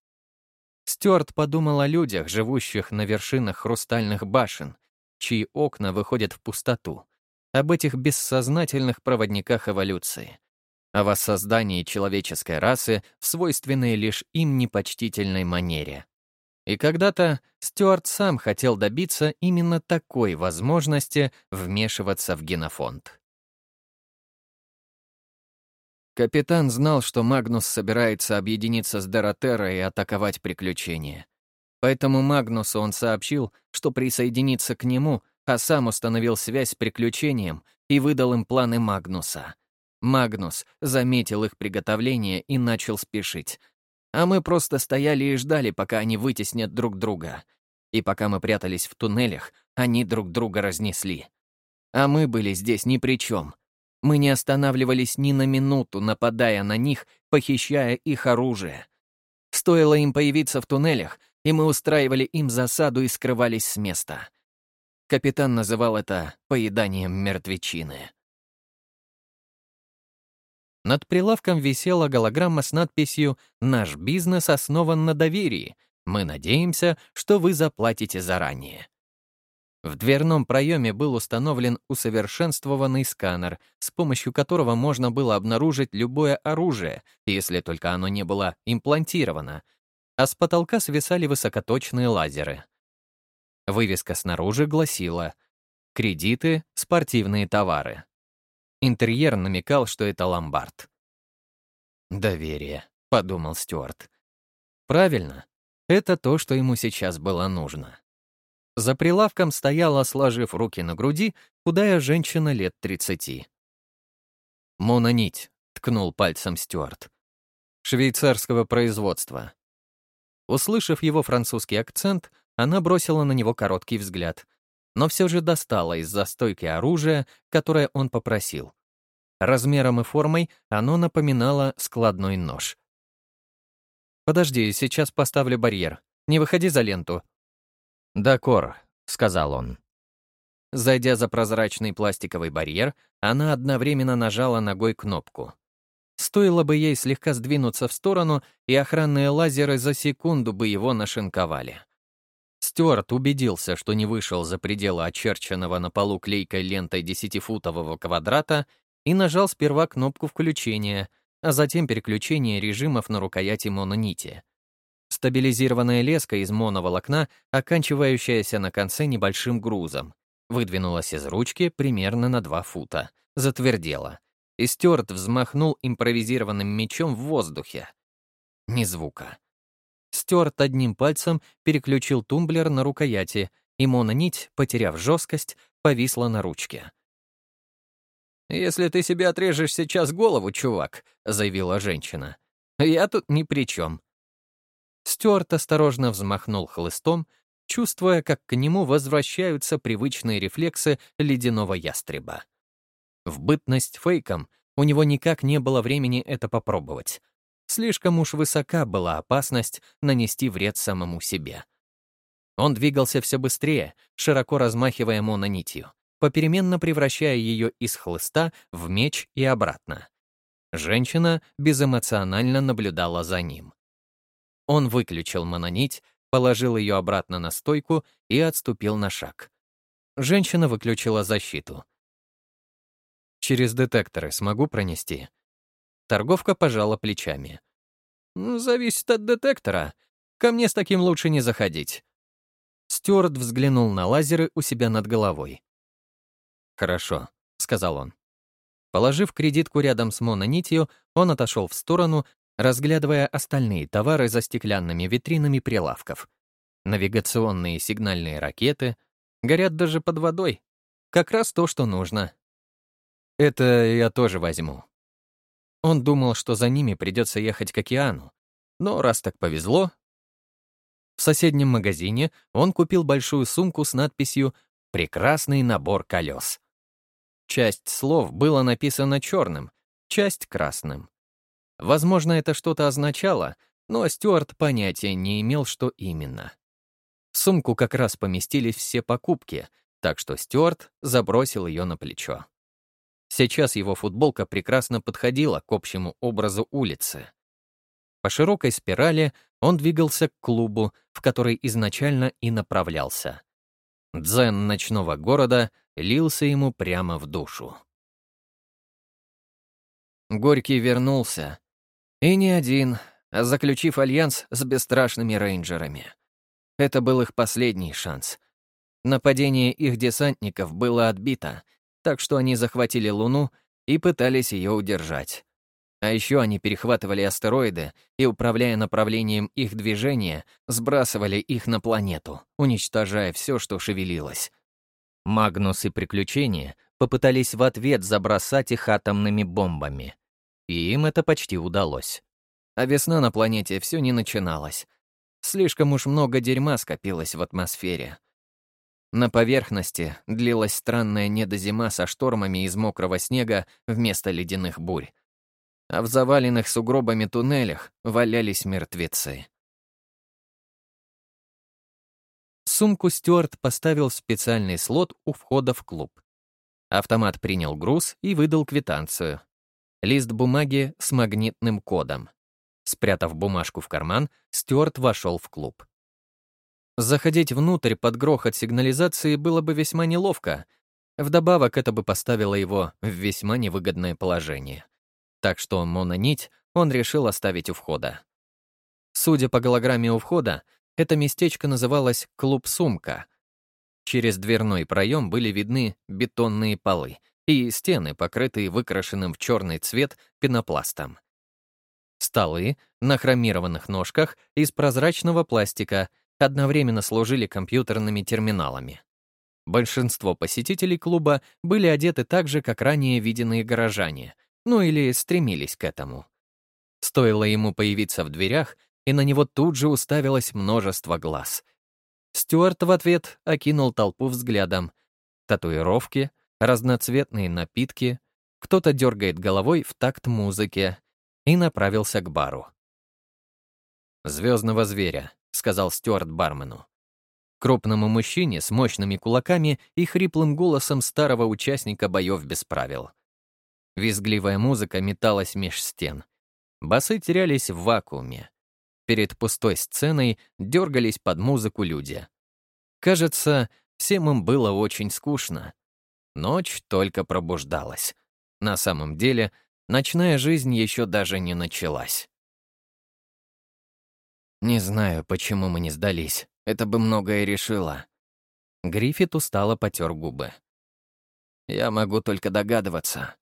Стюарт подумал о людях, живущих на вершинах хрустальных башен, чьи окна выходят в пустоту, об этих бессознательных проводниках эволюции о воссоздании человеческой расы в свойственной лишь им непочтительной манере. И когда-то Стюарт сам хотел добиться именно такой возможности вмешиваться в генофонд. Капитан знал, что Магнус собирается объединиться с Доротеро и атаковать приключения. Поэтому Магнусу он сообщил, что присоединится к нему, а сам установил связь с приключением и выдал им планы Магнуса — Магнус заметил их приготовление и начал спешить. А мы просто стояли и ждали, пока они вытеснят друг друга. И пока мы прятались в туннелях, они друг друга разнесли. А мы были здесь ни при чем. Мы не останавливались ни на минуту, нападая на них, похищая их оружие. Стоило им появиться в туннелях, и мы устраивали им засаду и скрывались с места. Капитан называл это «поеданием мертвечины». Над прилавком висела голограмма с надписью «Наш бизнес основан на доверии. Мы надеемся, что вы заплатите заранее». В дверном проеме был установлен усовершенствованный сканер, с помощью которого можно было обнаружить любое оружие, если только оно не было имплантировано, а с потолка свисали высокоточные лазеры. Вывеска снаружи гласила «Кредиты, спортивные товары». Интерьер намекал, что это ломбард. «Доверие», — подумал Стюарт. «Правильно, это то, что ему сейчас было нужно». За прилавком стояла, сложив руки на груди, худая женщина лет тридцати. «Мононить», — ткнул пальцем Стюарт. «Швейцарского производства». Услышав его французский акцент, она бросила на него короткий взгляд, но все же достала из застойки оружие, которое он попросил. Размером и формой оно напоминало складной нож. «Подожди, сейчас поставлю барьер. Не выходи за ленту», «Дакор», — сказал он. Зайдя за прозрачный пластиковый барьер, она одновременно нажала ногой кнопку. Стоило бы ей слегка сдвинуться в сторону, и охранные лазеры за секунду бы его нашинковали. Стюарт убедился, что не вышел за пределы очерченного на полу клейкой лентой десятифутового квадрата и нажал сперва кнопку включения, а затем переключение режимов на рукояти мононити. Стабилизированная леска из моноволокна, оканчивающаяся на конце небольшим грузом, выдвинулась из ручки примерно на 2 фута, затвердела, и Стюарт взмахнул импровизированным мечом в воздухе. Ни звука. Стюарт одним пальцем переключил тумблер на рукояти, и мононить, потеряв жесткость, повисла на ручке. «Если ты себе отрежешь сейчас голову, чувак», — заявила женщина, — «я тут ни при чем. Стюарт осторожно взмахнул хлыстом, чувствуя, как к нему возвращаются привычные рефлексы ледяного ястреба. В бытность фейком у него никак не было времени это попробовать. Слишком уж высока была опасность нанести вред самому себе. Он двигался все быстрее, широко размахивая мононитью, попеременно превращая ее из хлыста в меч и обратно. Женщина безэмоционально наблюдала за ним. Он выключил мононить, положил ее обратно на стойку и отступил на шаг. Женщина выключила защиту. «Через детекторы смогу пронести?» Торговка пожала плечами. «Ну, «Зависит от детектора. Ко мне с таким лучше не заходить». Стюарт взглянул на лазеры у себя над головой. «Хорошо», — сказал он. Положив кредитку рядом с мононитью, он отошел в сторону разглядывая остальные товары за стеклянными витринами прилавков. Навигационные сигнальные ракеты горят даже под водой. Как раз то, что нужно. Это я тоже возьму. Он думал, что за ними придется ехать к океану. Но раз так повезло... В соседнем магазине он купил большую сумку с надписью «Прекрасный набор колес». Часть слов было написано черным, часть — красным. Возможно, это что-то означало, но Стюарт понятия не имел, что именно. В сумку как раз поместились все покупки, так что Стюарт забросил ее на плечо. Сейчас его футболка прекрасно подходила к общему образу улицы. По широкой спирали он двигался к клубу, в который изначально и направлялся. Дзен ночного города лился ему прямо в душу. Горький вернулся, и не один, а заключив альянс с бесстрашными рейнджерами. Это был их последний шанс. Нападение их десантников было отбито, так что они захватили Луну и пытались ее удержать. А еще они перехватывали астероиды и, управляя направлением их движения, сбрасывали их на планету, уничтожая все, что шевелилось. Магнус и Приключения попытались в ответ забросать их атомными бомбами и им это почти удалось. а весна на планете все не начиналась. Слишком уж много дерьма скопилось в атмосфере. На поверхности длилась странная недозима со штормами из мокрого снега вместо ледяных бурь. А в заваленных сугробами туннелях валялись мертвецы. Сумку Стюарт поставил в специальный слот у входа в клуб. Автомат принял груз и выдал квитанцию. Лист бумаги с магнитным кодом. Спрятав бумажку в карман, Стюарт вошел в клуб. Заходить внутрь под грохот сигнализации было бы весьма неловко. Вдобавок, это бы поставило его в весьма невыгодное положение. Так что мононить он решил оставить у входа. Судя по голограмме у входа, это местечко называлось «Клуб Сумка». Через дверной проем были видны бетонные полы и стены, покрытые выкрашенным в черный цвет пенопластом. Столы на хромированных ножках из прозрачного пластика одновременно служили компьютерными терминалами. Большинство посетителей клуба были одеты так же, как ранее виденные горожане, ну или стремились к этому. Стоило ему появиться в дверях, и на него тут же уставилось множество глаз. Стюарт в ответ окинул толпу взглядом. Татуировки, разноцветные напитки, кто-то дергает головой в такт музыке и направился к бару. «Звездного зверя», — сказал Стюарт бармену. Крупному мужчине с мощными кулаками и хриплым голосом старого участника боев без правил. Визгливая музыка металась меж стен. Басы терялись в вакууме. Перед пустой сценой дергались под музыку люди. Кажется, всем им было очень скучно. Ночь только пробуждалась. На самом деле, ночная жизнь еще даже не началась. Не знаю, почему мы не сдались. Это бы многое решило. Гриффит устало потер губы. Я могу только догадываться.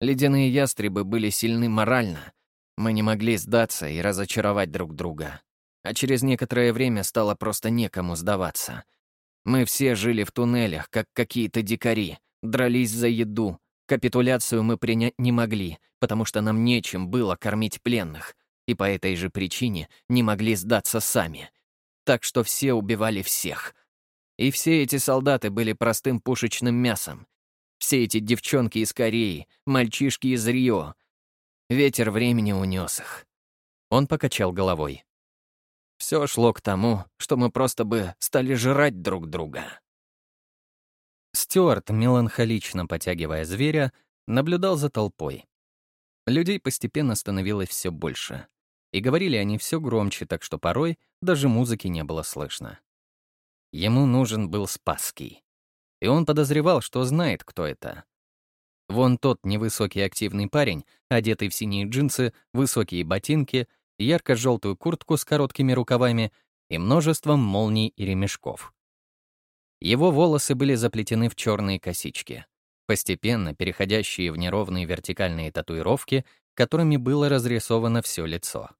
Ледяные ястребы были сильны морально. Мы не могли сдаться и разочаровать друг друга. А через некоторое время стало просто некому сдаваться. Мы все жили в туннелях, как какие-то дикари, дрались за еду. Капитуляцию мы принять не могли, потому что нам нечем было кормить пленных и по этой же причине не могли сдаться сами. Так что все убивали всех. И все эти солдаты были простым пушечным мясом. Все эти девчонки из Кореи, мальчишки из Рио. Ветер времени унес их. Он покачал головой. Все шло к тому, что мы просто бы стали жрать друг друга. Стюарт, меланхолично потягивая зверя, наблюдал за толпой. Людей постепенно становилось все больше и говорили они все громче, так что порой даже музыки не было слышно. Ему нужен был Спасский. И он подозревал, что знает, кто это. Вон тот невысокий активный парень, одетый в синие джинсы, высокие ботинки, ярко-желтую куртку с короткими рукавами и множеством молний и ремешков. Его волосы были заплетены в черные косички, постепенно переходящие в неровные вертикальные татуировки, которыми было разрисовано все лицо.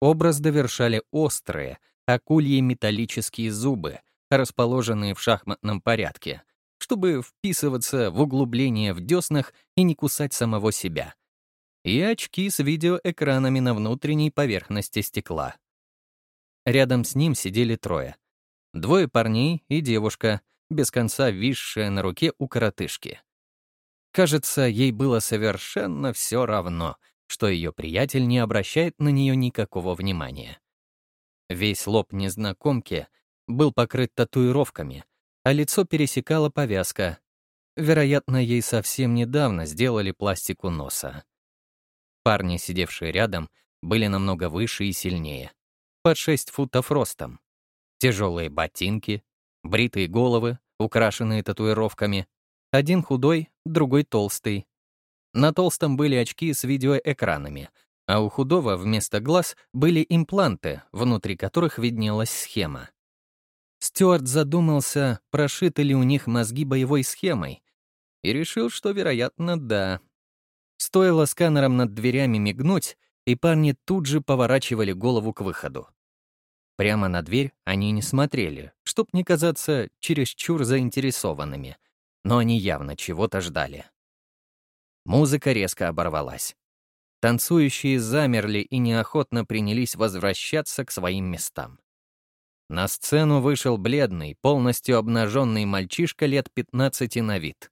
Образ довершали острые, акульи металлические зубы, расположенные в шахматном порядке, чтобы вписываться в углубление в деснах и не кусать самого себя. И очки с видеоэкранами на внутренней поверхности стекла. Рядом с ним сидели трое. Двое парней и девушка, без конца висшая на руке у коротышки. Кажется, ей было совершенно все равно, что ее приятель не обращает на нее никакого внимания. Весь лоб незнакомки был покрыт татуировками, а лицо пересекала повязка. Вероятно, ей совсем недавно сделали пластику носа. Парни, сидевшие рядом, были намного выше и сильнее. Под 6 футов ростом. Тяжелые ботинки, бритые головы, украшенные татуировками. Один худой, другой толстый, на толстом были очки с видеоэкранами, а у худого вместо глаз были импланты, внутри которых виднелась схема. Стюарт задумался, прошиты ли у них мозги боевой схемой, и решил, что, вероятно, да. Стоило сканером над дверями мигнуть, и парни тут же поворачивали голову к выходу. Прямо на дверь они не смотрели, чтоб не казаться чересчур заинтересованными, но они явно чего-то ждали. Музыка резко оборвалась. Танцующие замерли и неохотно принялись возвращаться к своим местам. На сцену вышел бледный, полностью обнаженный мальчишка лет 15 на вид.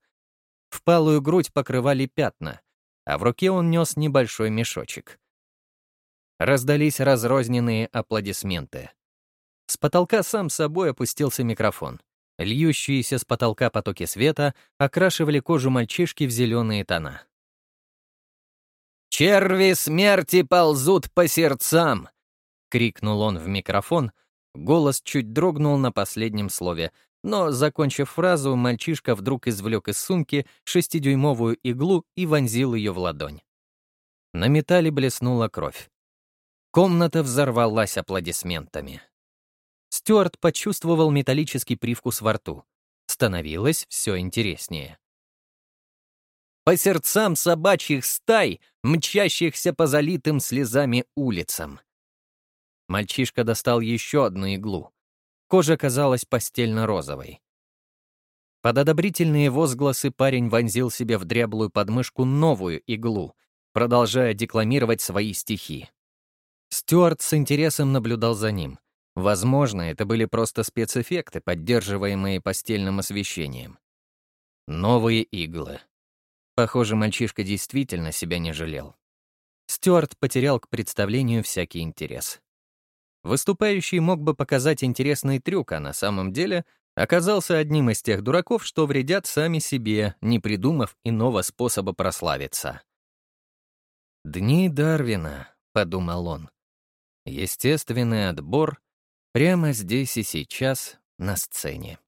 Впалую грудь покрывали пятна, а в руке он нес небольшой мешочек. Раздались разрозненные аплодисменты. С потолка сам собой опустился микрофон. Льющиеся с потолка потоки света окрашивали кожу мальчишки в зеленые тона. «Черви смерти ползут по сердцам!» — крикнул он в микрофон. Голос чуть дрогнул на последнем слове, но, закончив фразу, мальчишка вдруг извлек из сумки шестидюймовую иглу и вонзил ее в ладонь. На металле блеснула кровь. Комната взорвалась аплодисментами. Стюарт почувствовал металлический привкус во рту. Становилось все интереснее. По сердцам собачьих стай, мчащихся по залитым слезами улицам. Мальчишка достал еще одну иглу. Кожа казалась постельно-розовой. Под одобрительные возгласы парень вонзил себе в дряблую подмышку новую иглу, продолжая декламировать свои стихи. Стюарт с интересом наблюдал за ним. Возможно, это были просто спецэффекты, поддерживаемые постельным освещением. Новые иглы. Похоже, мальчишка действительно себя не жалел. Стюарт потерял к представлению всякий интерес. Выступающий мог бы показать интересный трюк, а на самом деле оказался одним из тех дураков, что вредят сами себе, не придумав иного способа прославиться. «Дни Дарвина», — подумал он. «Естественный отбор Прямо здесь и сейчас, на сцене.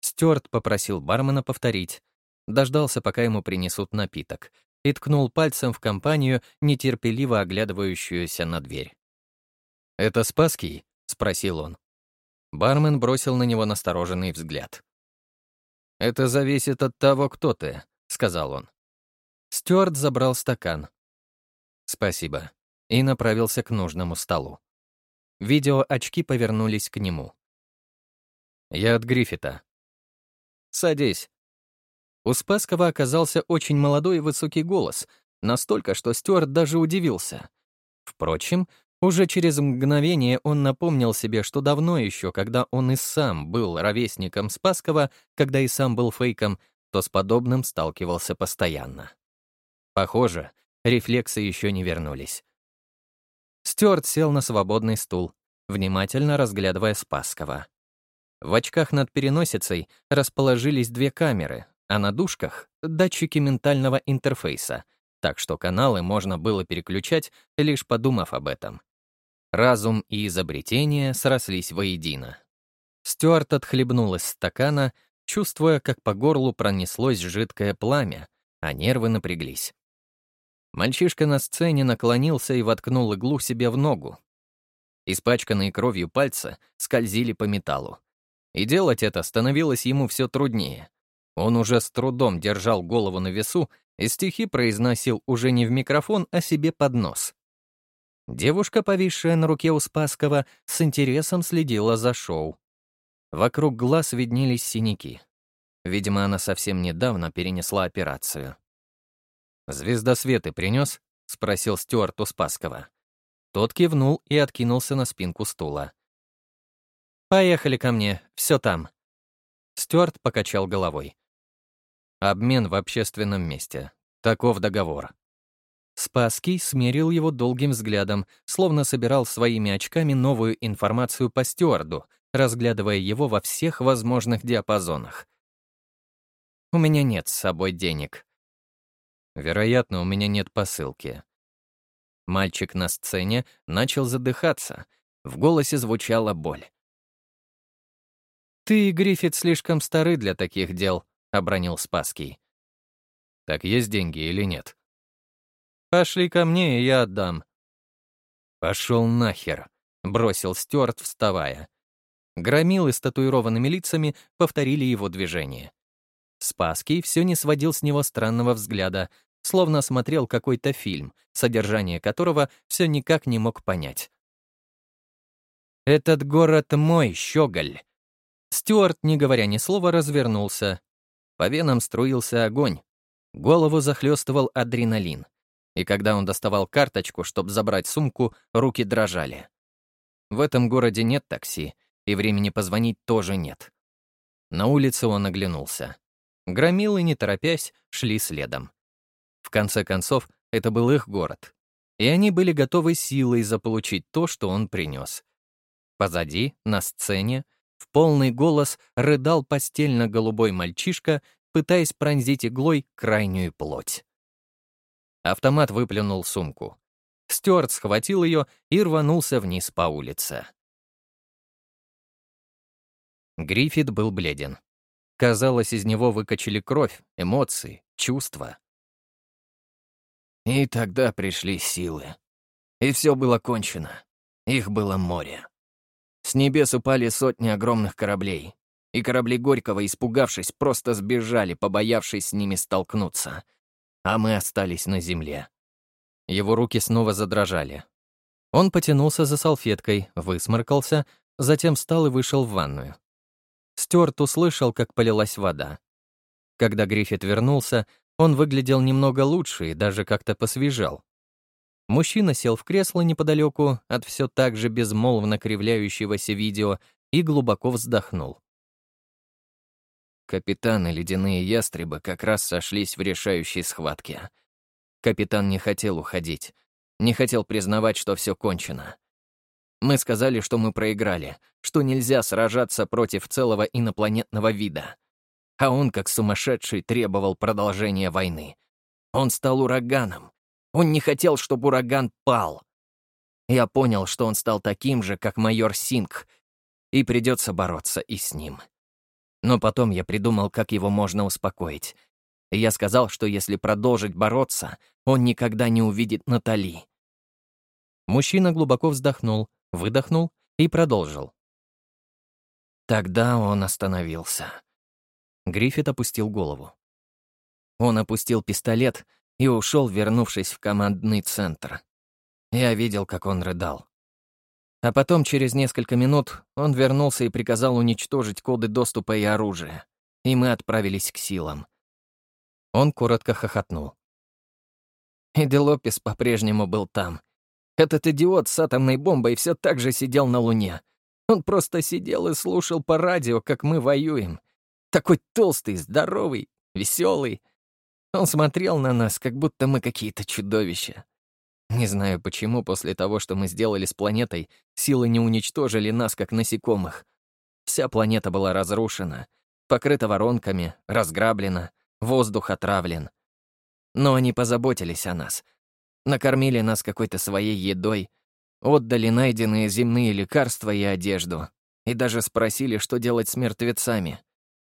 Стюарт попросил бармена повторить, дождался, пока ему принесут напиток, и ткнул пальцем в компанию, нетерпеливо оглядывающуюся на дверь. «Это Спасский?» — спросил он. Бармен бросил на него настороженный взгляд. «Это зависит от того, кто ты», — сказал он. Стюарт забрал стакан. «Спасибо», и направился к нужному столу. Видеоочки повернулись к нему. «Я от Гриффита». «Садись». У Спасского оказался очень молодой и высокий голос, настолько, что Стюарт даже удивился. Впрочем, уже через мгновение он напомнил себе, что давно еще, когда он и сам был ровесником Спасского, когда и сам был фейком, то с подобным сталкивался постоянно. Похоже, рефлексы еще не вернулись. Стюарт сел на свободный стул, внимательно разглядывая Спасского. В очках над переносицей расположились две камеры, а на дужках — датчики ментального интерфейса, так что каналы можно было переключать, лишь подумав об этом. Разум и изобретение срослись воедино. Стюарт отхлебнул из стакана, чувствуя, как по горлу пронеслось жидкое пламя, а нервы напряглись. Мальчишка на сцене наклонился и воткнул иглу себе в ногу. Испачканные кровью пальцы скользили по металлу. И делать это становилось ему все труднее. Он уже с трудом держал голову на весу и стихи произносил уже не в микрофон, а себе под нос. Девушка, повисшая на руке у Спаскова, с интересом следила за шоу. Вокруг глаз виднелись синяки. Видимо, она совсем недавно перенесла операцию. «Звезда Светы принес?» — спросил Стюарт у Спаскова. Тот кивнул и откинулся на спинку стула. «Поехали ко мне, все там». Стюарт покачал головой. «Обмен в общественном месте. Таков договор». Спасский смерил его долгим взглядом, словно собирал своими очками новую информацию по стюарду, разглядывая его во всех возможных диапазонах. «У меня нет с собой денег», Вероятно, у меня нет посылки. Мальчик на сцене начал задыхаться. В голосе звучала боль. «Ты, Гриффит, слишком стары для таких дел», — обронил Спаский. «Так есть деньги или нет?» «Пошли ко мне, и я отдам». «Пошел нахер», — бросил Стюарт, вставая. Громилы с татуированными лицами повторили его движение. Спаский все не сводил с него странного взгляда, словно смотрел какой-то фильм, содержание которого все никак не мог понять. «Этот город мой, щеголь!» Стюарт, не говоря ни слова, развернулся. По венам струился огонь. Голову захлестывал адреналин. и когда он доставал карточку, чтобы забрать сумку, руки дрожали. В этом городе нет такси, и времени позвонить тоже нет. На улице он оглянулся. Громилы, не торопясь, шли следом. В конце концов, это был их город, и они были готовы силой заполучить то, что он принес. Позади, на сцене, в полный голос рыдал постельно-голубой мальчишка, пытаясь пронзить иглой крайнюю плоть. Автомат выплюнул сумку. Стюарт схватил ее и рванулся вниз по улице. Гриффит был бледен. Казалось, из него выкачали кровь, эмоции, чувства. И тогда пришли силы. И все было кончено. Их было море. С небес упали сотни огромных кораблей. И корабли Горького, испугавшись, просто сбежали, побоявшись с ними столкнуться. А мы остались на земле. Его руки снова задрожали. Он потянулся за салфеткой, высморкался, затем встал и вышел в ванную. Стюарт услышал, как полилась вода. Когда Гриффит вернулся, он выглядел немного лучше и даже как-то посвежал. Мужчина сел в кресло неподалеку от все так же безмолвно кривляющегося видео и глубоко вздохнул. Капитан и ледяные ястребы как раз сошлись в решающей схватке. Капитан не хотел уходить, не хотел признавать, что все кончено. Мы сказали, что мы проиграли, что нельзя сражаться против целого инопланетного вида. А он, как сумасшедший, требовал продолжения войны. Он стал ураганом. Он не хотел, чтобы ураган пал. Я понял, что он стал таким же, как майор Синг, и придется бороться и с ним. Но потом я придумал, как его можно успокоить. Я сказал, что если продолжить бороться, он никогда не увидит Натали. Мужчина глубоко вздохнул, выдохнул и продолжил. Тогда он остановился. Гриффит опустил голову. Он опустил пистолет и ушел, вернувшись в командный центр. Я видел, как он рыдал. А потом, через несколько минут, он вернулся и приказал уничтожить коды доступа и оружия. И мы отправились к силам. Он коротко хохотнул. И Де Лопес по-прежнему был там. Этот идиот с атомной бомбой все так же сидел на Луне. Он просто сидел и слушал по радио, как мы воюем. Такой толстый, здоровый, веселый. Он смотрел на нас, как будто мы какие-то чудовища. Не знаю, почему после того, что мы сделали с планетой, силы не уничтожили нас, как насекомых. Вся планета была разрушена, покрыта воронками, разграблена, воздух отравлен. Но они позаботились о нас. Накормили нас какой-то своей едой, отдали найденные земные лекарства и одежду, и даже спросили, что делать с мертвецами.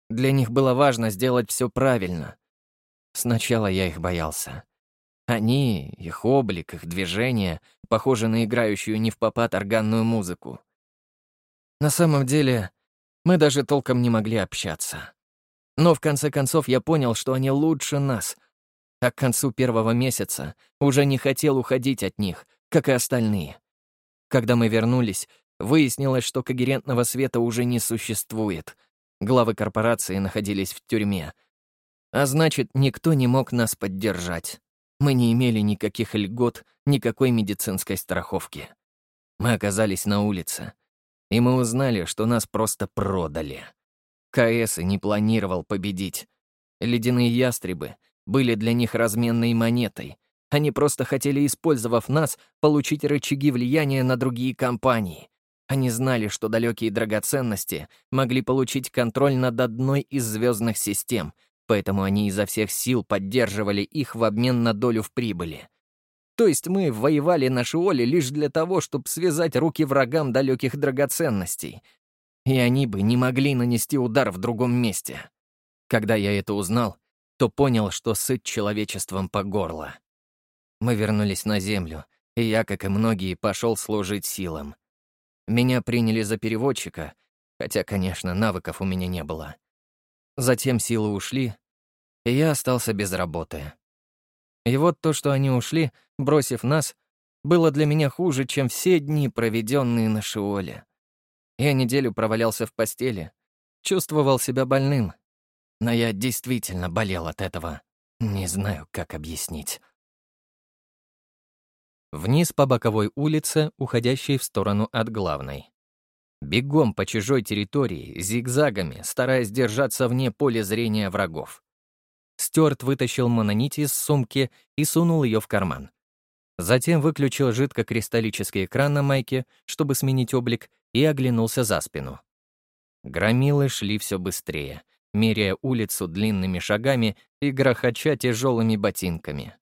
Для них было важно сделать все правильно. Сначала я их боялся. Они, их облик, их движения похожи на играющую не в попад органную музыку. На самом деле, мы даже толком не могли общаться. Но в конце концов я понял, что они лучше нас, а к концу первого месяца уже не хотел уходить от них, как и остальные. Когда мы вернулись, выяснилось, что когерентного света уже не существует. Главы корпорации находились в тюрьме. А значит, никто не мог нас поддержать. Мы не имели никаких льгот, никакой медицинской страховки. Мы оказались на улице, и мы узнали, что нас просто продали. КС не планировал победить. Ледяные ястребы были для них разменной монетой. Они просто хотели, использовав нас, получить рычаги влияния на другие компании. Они знали, что далекие драгоценности могли получить контроль над одной из звездных систем — поэтому они изо всех сил поддерживали их в обмен на долю в прибыли. То есть мы воевали на Шиоле лишь для того, чтобы связать руки врагам далеких драгоценностей. И они бы не могли нанести удар в другом месте. Когда я это узнал, то понял, что сыт человечеством по горло. Мы вернулись на Землю, и я, как и многие, пошел служить силам. Меня приняли за переводчика, хотя, конечно, навыков у меня не было. Затем силы ушли, и я остался без работы. И вот то, что они ушли, бросив нас, было для меня хуже, чем все дни, проведенные на Шиоле. Я неделю провалялся в постели, чувствовал себя больным. Но я действительно болел от этого. Не знаю, как объяснить. Вниз по боковой улице, уходящей в сторону от главной. Бегом по чужой территории, зигзагами, стараясь держаться вне поля зрения врагов. Стюарт вытащил мононить из сумки и сунул ее в карман. Затем выключил жидкокристаллический экран на майке, чтобы сменить облик, и оглянулся за спину. Громилы шли все быстрее, меряя улицу длинными шагами и грохоча тяжелыми ботинками.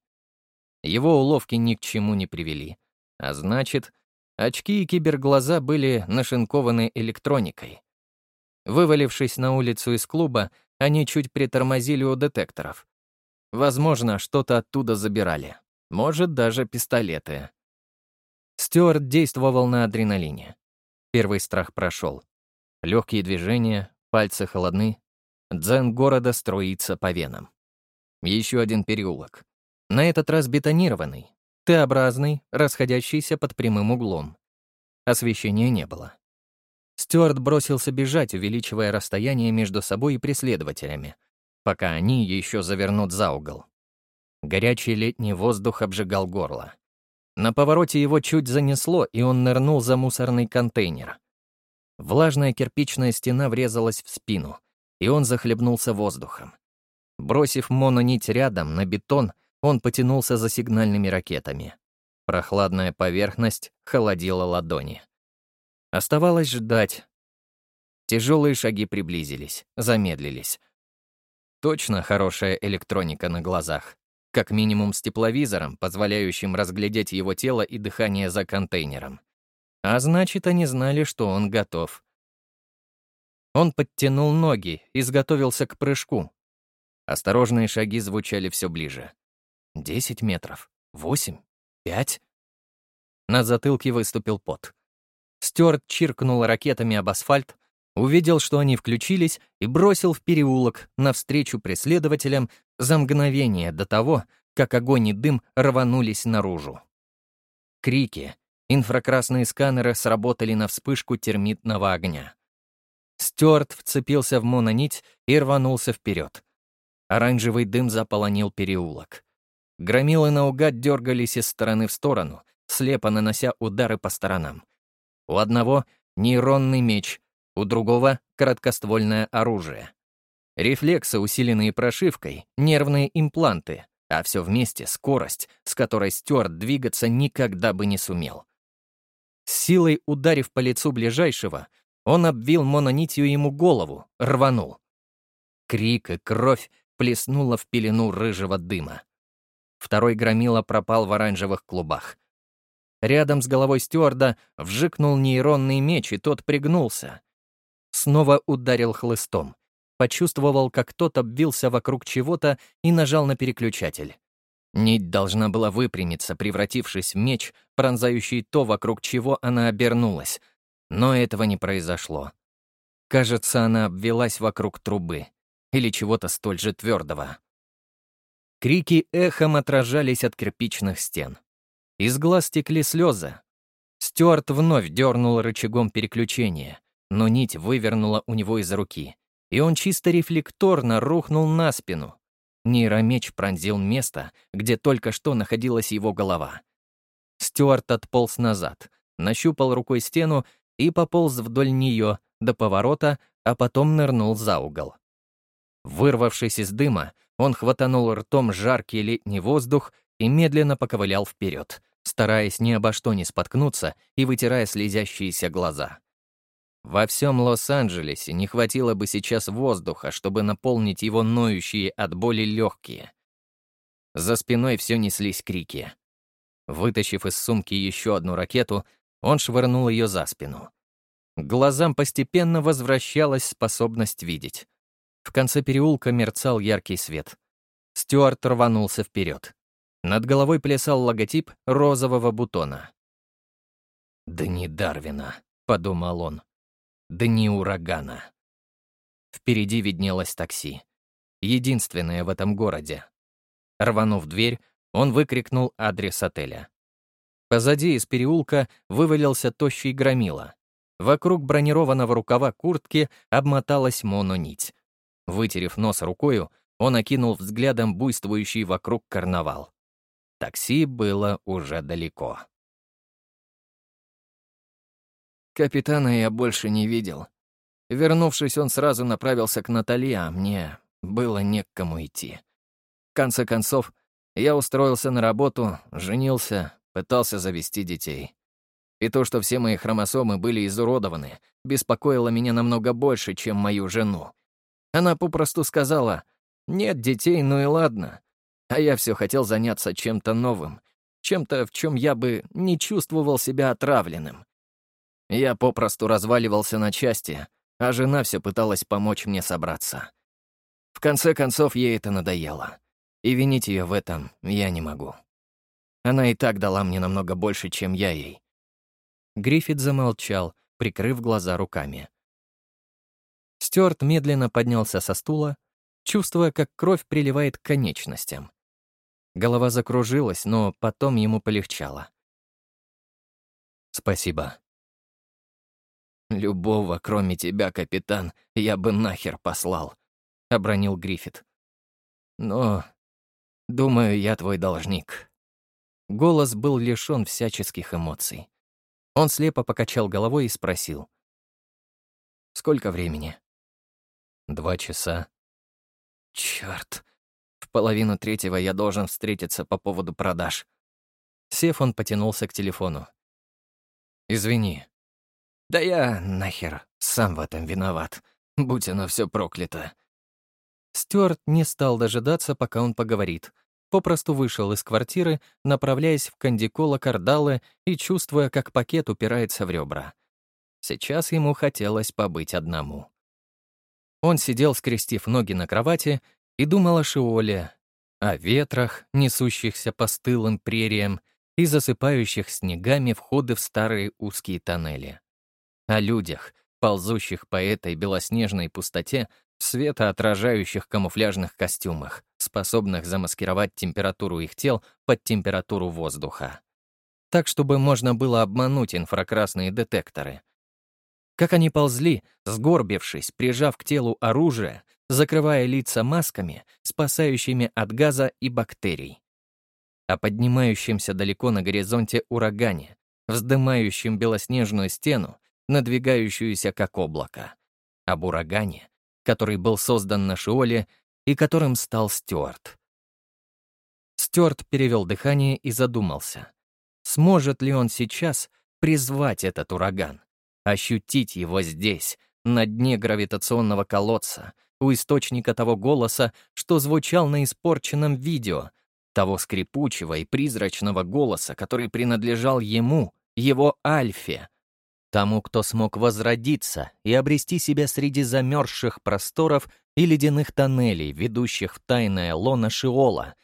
Его уловки ни к чему не привели. А значит, очки и киберглаза были нашинкованы электроникой. Вывалившись на улицу из клуба, они чуть притормозили у детекторов. Возможно, что-то оттуда забирали. Может, даже пистолеты. Стюарт действовал на адреналине. Первый страх прошел. Легкие движения, пальцы холодны. Дзен города строится по венам. Еще один переулок. На этот раз бетонированный, Т-образный, расходящийся под прямым углом. Освещения не было. Стюарт бросился бежать, увеличивая расстояние между собой и преследователями, пока они еще завернут за угол. Горячий летний воздух обжигал горло. На повороте его чуть занесло, и он нырнул за мусорный контейнер. Влажная кирпичная стена врезалась в спину, и он захлебнулся воздухом. Бросив мононить рядом, на бетон, он потянулся за сигнальными ракетами. Прохладная поверхность холодила ладони. Оставалось ждать. Тяжелые шаги приблизились, замедлились. Точно хорошая электроника на глазах. Как минимум с тепловизором, позволяющим разглядеть его тело и дыхание за контейнером. А значит, они знали, что он готов. Он подтянул ноги, изготовился к прыжку. Осторожные шаги звучали все ближе. Десять метров. Восемь. Пять. На затылке выступил пот. Стюарт чиркнул ракетами об асфальт, увидел, что они включились, и бросил в переулок навстречу преследователям за мгновение до того, как огонь и дым рванулись наружу. Крики, Инфракрасные сканеры сработали на вспышку термитного огня. Стюарт вцепился в мононить и рванулся вперед. Оранжевый дым заполонил переулок. Громилы наугад дергались из стороны в сторону, слепо нанося удары по сторонам. У одного — нейронный меч, у другого — короткоствольное оружие. Рефлексы, усиленные прошивкой, нервные импланты, а все вместе — скорость, с которой Стюарт двигаться никогда бы не сумел. С силой ударив по лицу ближайшего, он обвил мононитью ему голову, рванул. Крик и кровь плеснула в пелену рыжего дыма. Второй громила пропал в оранжевых клубах. Рядом с головой стюарда вжикнул нейронный меч, и тот пригнулся. Снова ударил хлыстом. Почувствовал, как тот обвился вокруг чего-то и нажал на переключатель. Нить должна была выпрямиться, превратившись в меч, пронзающий то, вокруг чего она обернулась. Но этого не произошло. Кажется, она обвелась вокруг трубы. Или чего-то столь же твердого. Крики эхом отражались от кирпичных стен. Из глаз текли слезы. Стюарт вновь дернул рычагом переключения, но нить вывернула у него из руки, и он чисто рефлекторно рухнул на спину, Нейромеч пронзил место, где только что находилась его голова. Стюарт отполз назад, нащупал рукой стену и пополз вдоль нее до поворота, а потом нырнул за угол. Вырвавшись из дыма, он хватанул ртом жаркий летний воздух и медленно поковылял вперед, стараясь ни обо что не споткнуться и вытирая слезящиеся глаза. Во всем Лос-Анджелесе не хватило бы сейчас воздуха, чтобы наполнить его ноющие от боли легкие. За спиной все неслись крики. Вытащив из сумки еще одну ракету, он швырнул ее за спину. К глазам постепенно возвращалась способность видеть. В конце переулка мерцал яркий свет. Стюарт рванулся вперед. Над головой плясал логотип розового бутона. «Дни Дарвина», — подумал он дни урагана. Впереди виднелось такси. Единственное в этом городе. Рванув дверь, он выкрикнул адрес отеля. Позади из переулка вывалился тощий громила. Вокруг бронированного рукава куртки обмоталась мононить. Вытерев нос рукою, он окинул взглядом буйствующий вокруг карнавал. Такси было уже далеко. Капитана я больше не видел. Вернувшись, он сразу направился к Натали, а мне было не к кому идти. В конце концов, я устроился на работу, женился, пытался завести детей. И то, что все мои хромосомы были изуродованы, беспокоило меня намного больше, чем мою жену. Она попросту сказала, «Нет детей, ну и ладно». А я все хотел заняться чем-то новым, чем-то, в чем я бы не чувствовал себя отравленным. Я попросту разваливался на части, а жена все пыталась помочь мне собраться. В конце концов, ей это надоело. И винить ее в этом я не могу. Она и так дала мне намного больше, чем я ей. Гриффит замолчал, прикрыв глаза руками. Стюарт медленно поднялся со стула, чувствуя, как кровь приливает к конечностям. Голова закружилась, но потом ему полегчало. «Спасибо». «Любого, кроме тебя, капитан, я бы нахер послал», — обронил Гриффит. «Но, думаю, я твой должник». Голос был лишён всяческих эмоций. Он слепо покачал головой и спросил. «Сколько времени?» «Два часа». «Чёрт, в половину третьего я должен встретиться по поводу продаж». Сев, он потянулся к телефону. «Извини». «Да я нахер сам в этом виноват. Будь оно все проклято». Стюарт не стал дожидаться, пока он поговорит. Попросту вышел из квартиры, направляясь в кандикола кардалы и чувствуя, как пакет упирается в ребра. Сейчас ему хотелось побыть одному. Он сидел, скрестив ноги на кровати, и думал о Шиоле, о ветрах, несущихся по стылым прериям и засыпающих снегами входы в старые узкие тоннели. О людях, ползущих по этой белоснежной пустоте в светоотражающих камуфляжных костюмах, способных замаскировать температуру их тел под температуру воздуха. Так, чтобы можно было обмануть инфракрасные детекторы. Как они ползли, сгорбившись, прижав к телу оружие, закрывая лица масками, спасающими от газа и бактерий. О поднимающемся далеко на горизонте урагане, вздымающем белоснежную стену, надвигающуюся как облако. Об урагане, который был создан на Шиоле и которым стал Стюарт. Стюарт перевел дыхание и задумался. Сможет ли он сейчас призвать этот ураган, ощутить его здесь, на дне гравитационного колодца, у источника того голоса, что звучал на испорченном видео, того скрипучего и призрачного голоса, который принадлежал ему, его Альфе, тому, кто смог возродиться и обрести себя среди замерзших просторов и ледяных тоннелей, ведущих в тайное лоно Шиола,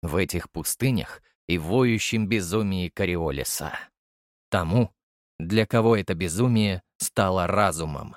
в этих пустынях и воющем безумии Кориолиса. Тому, для кого это безумие стало разумом.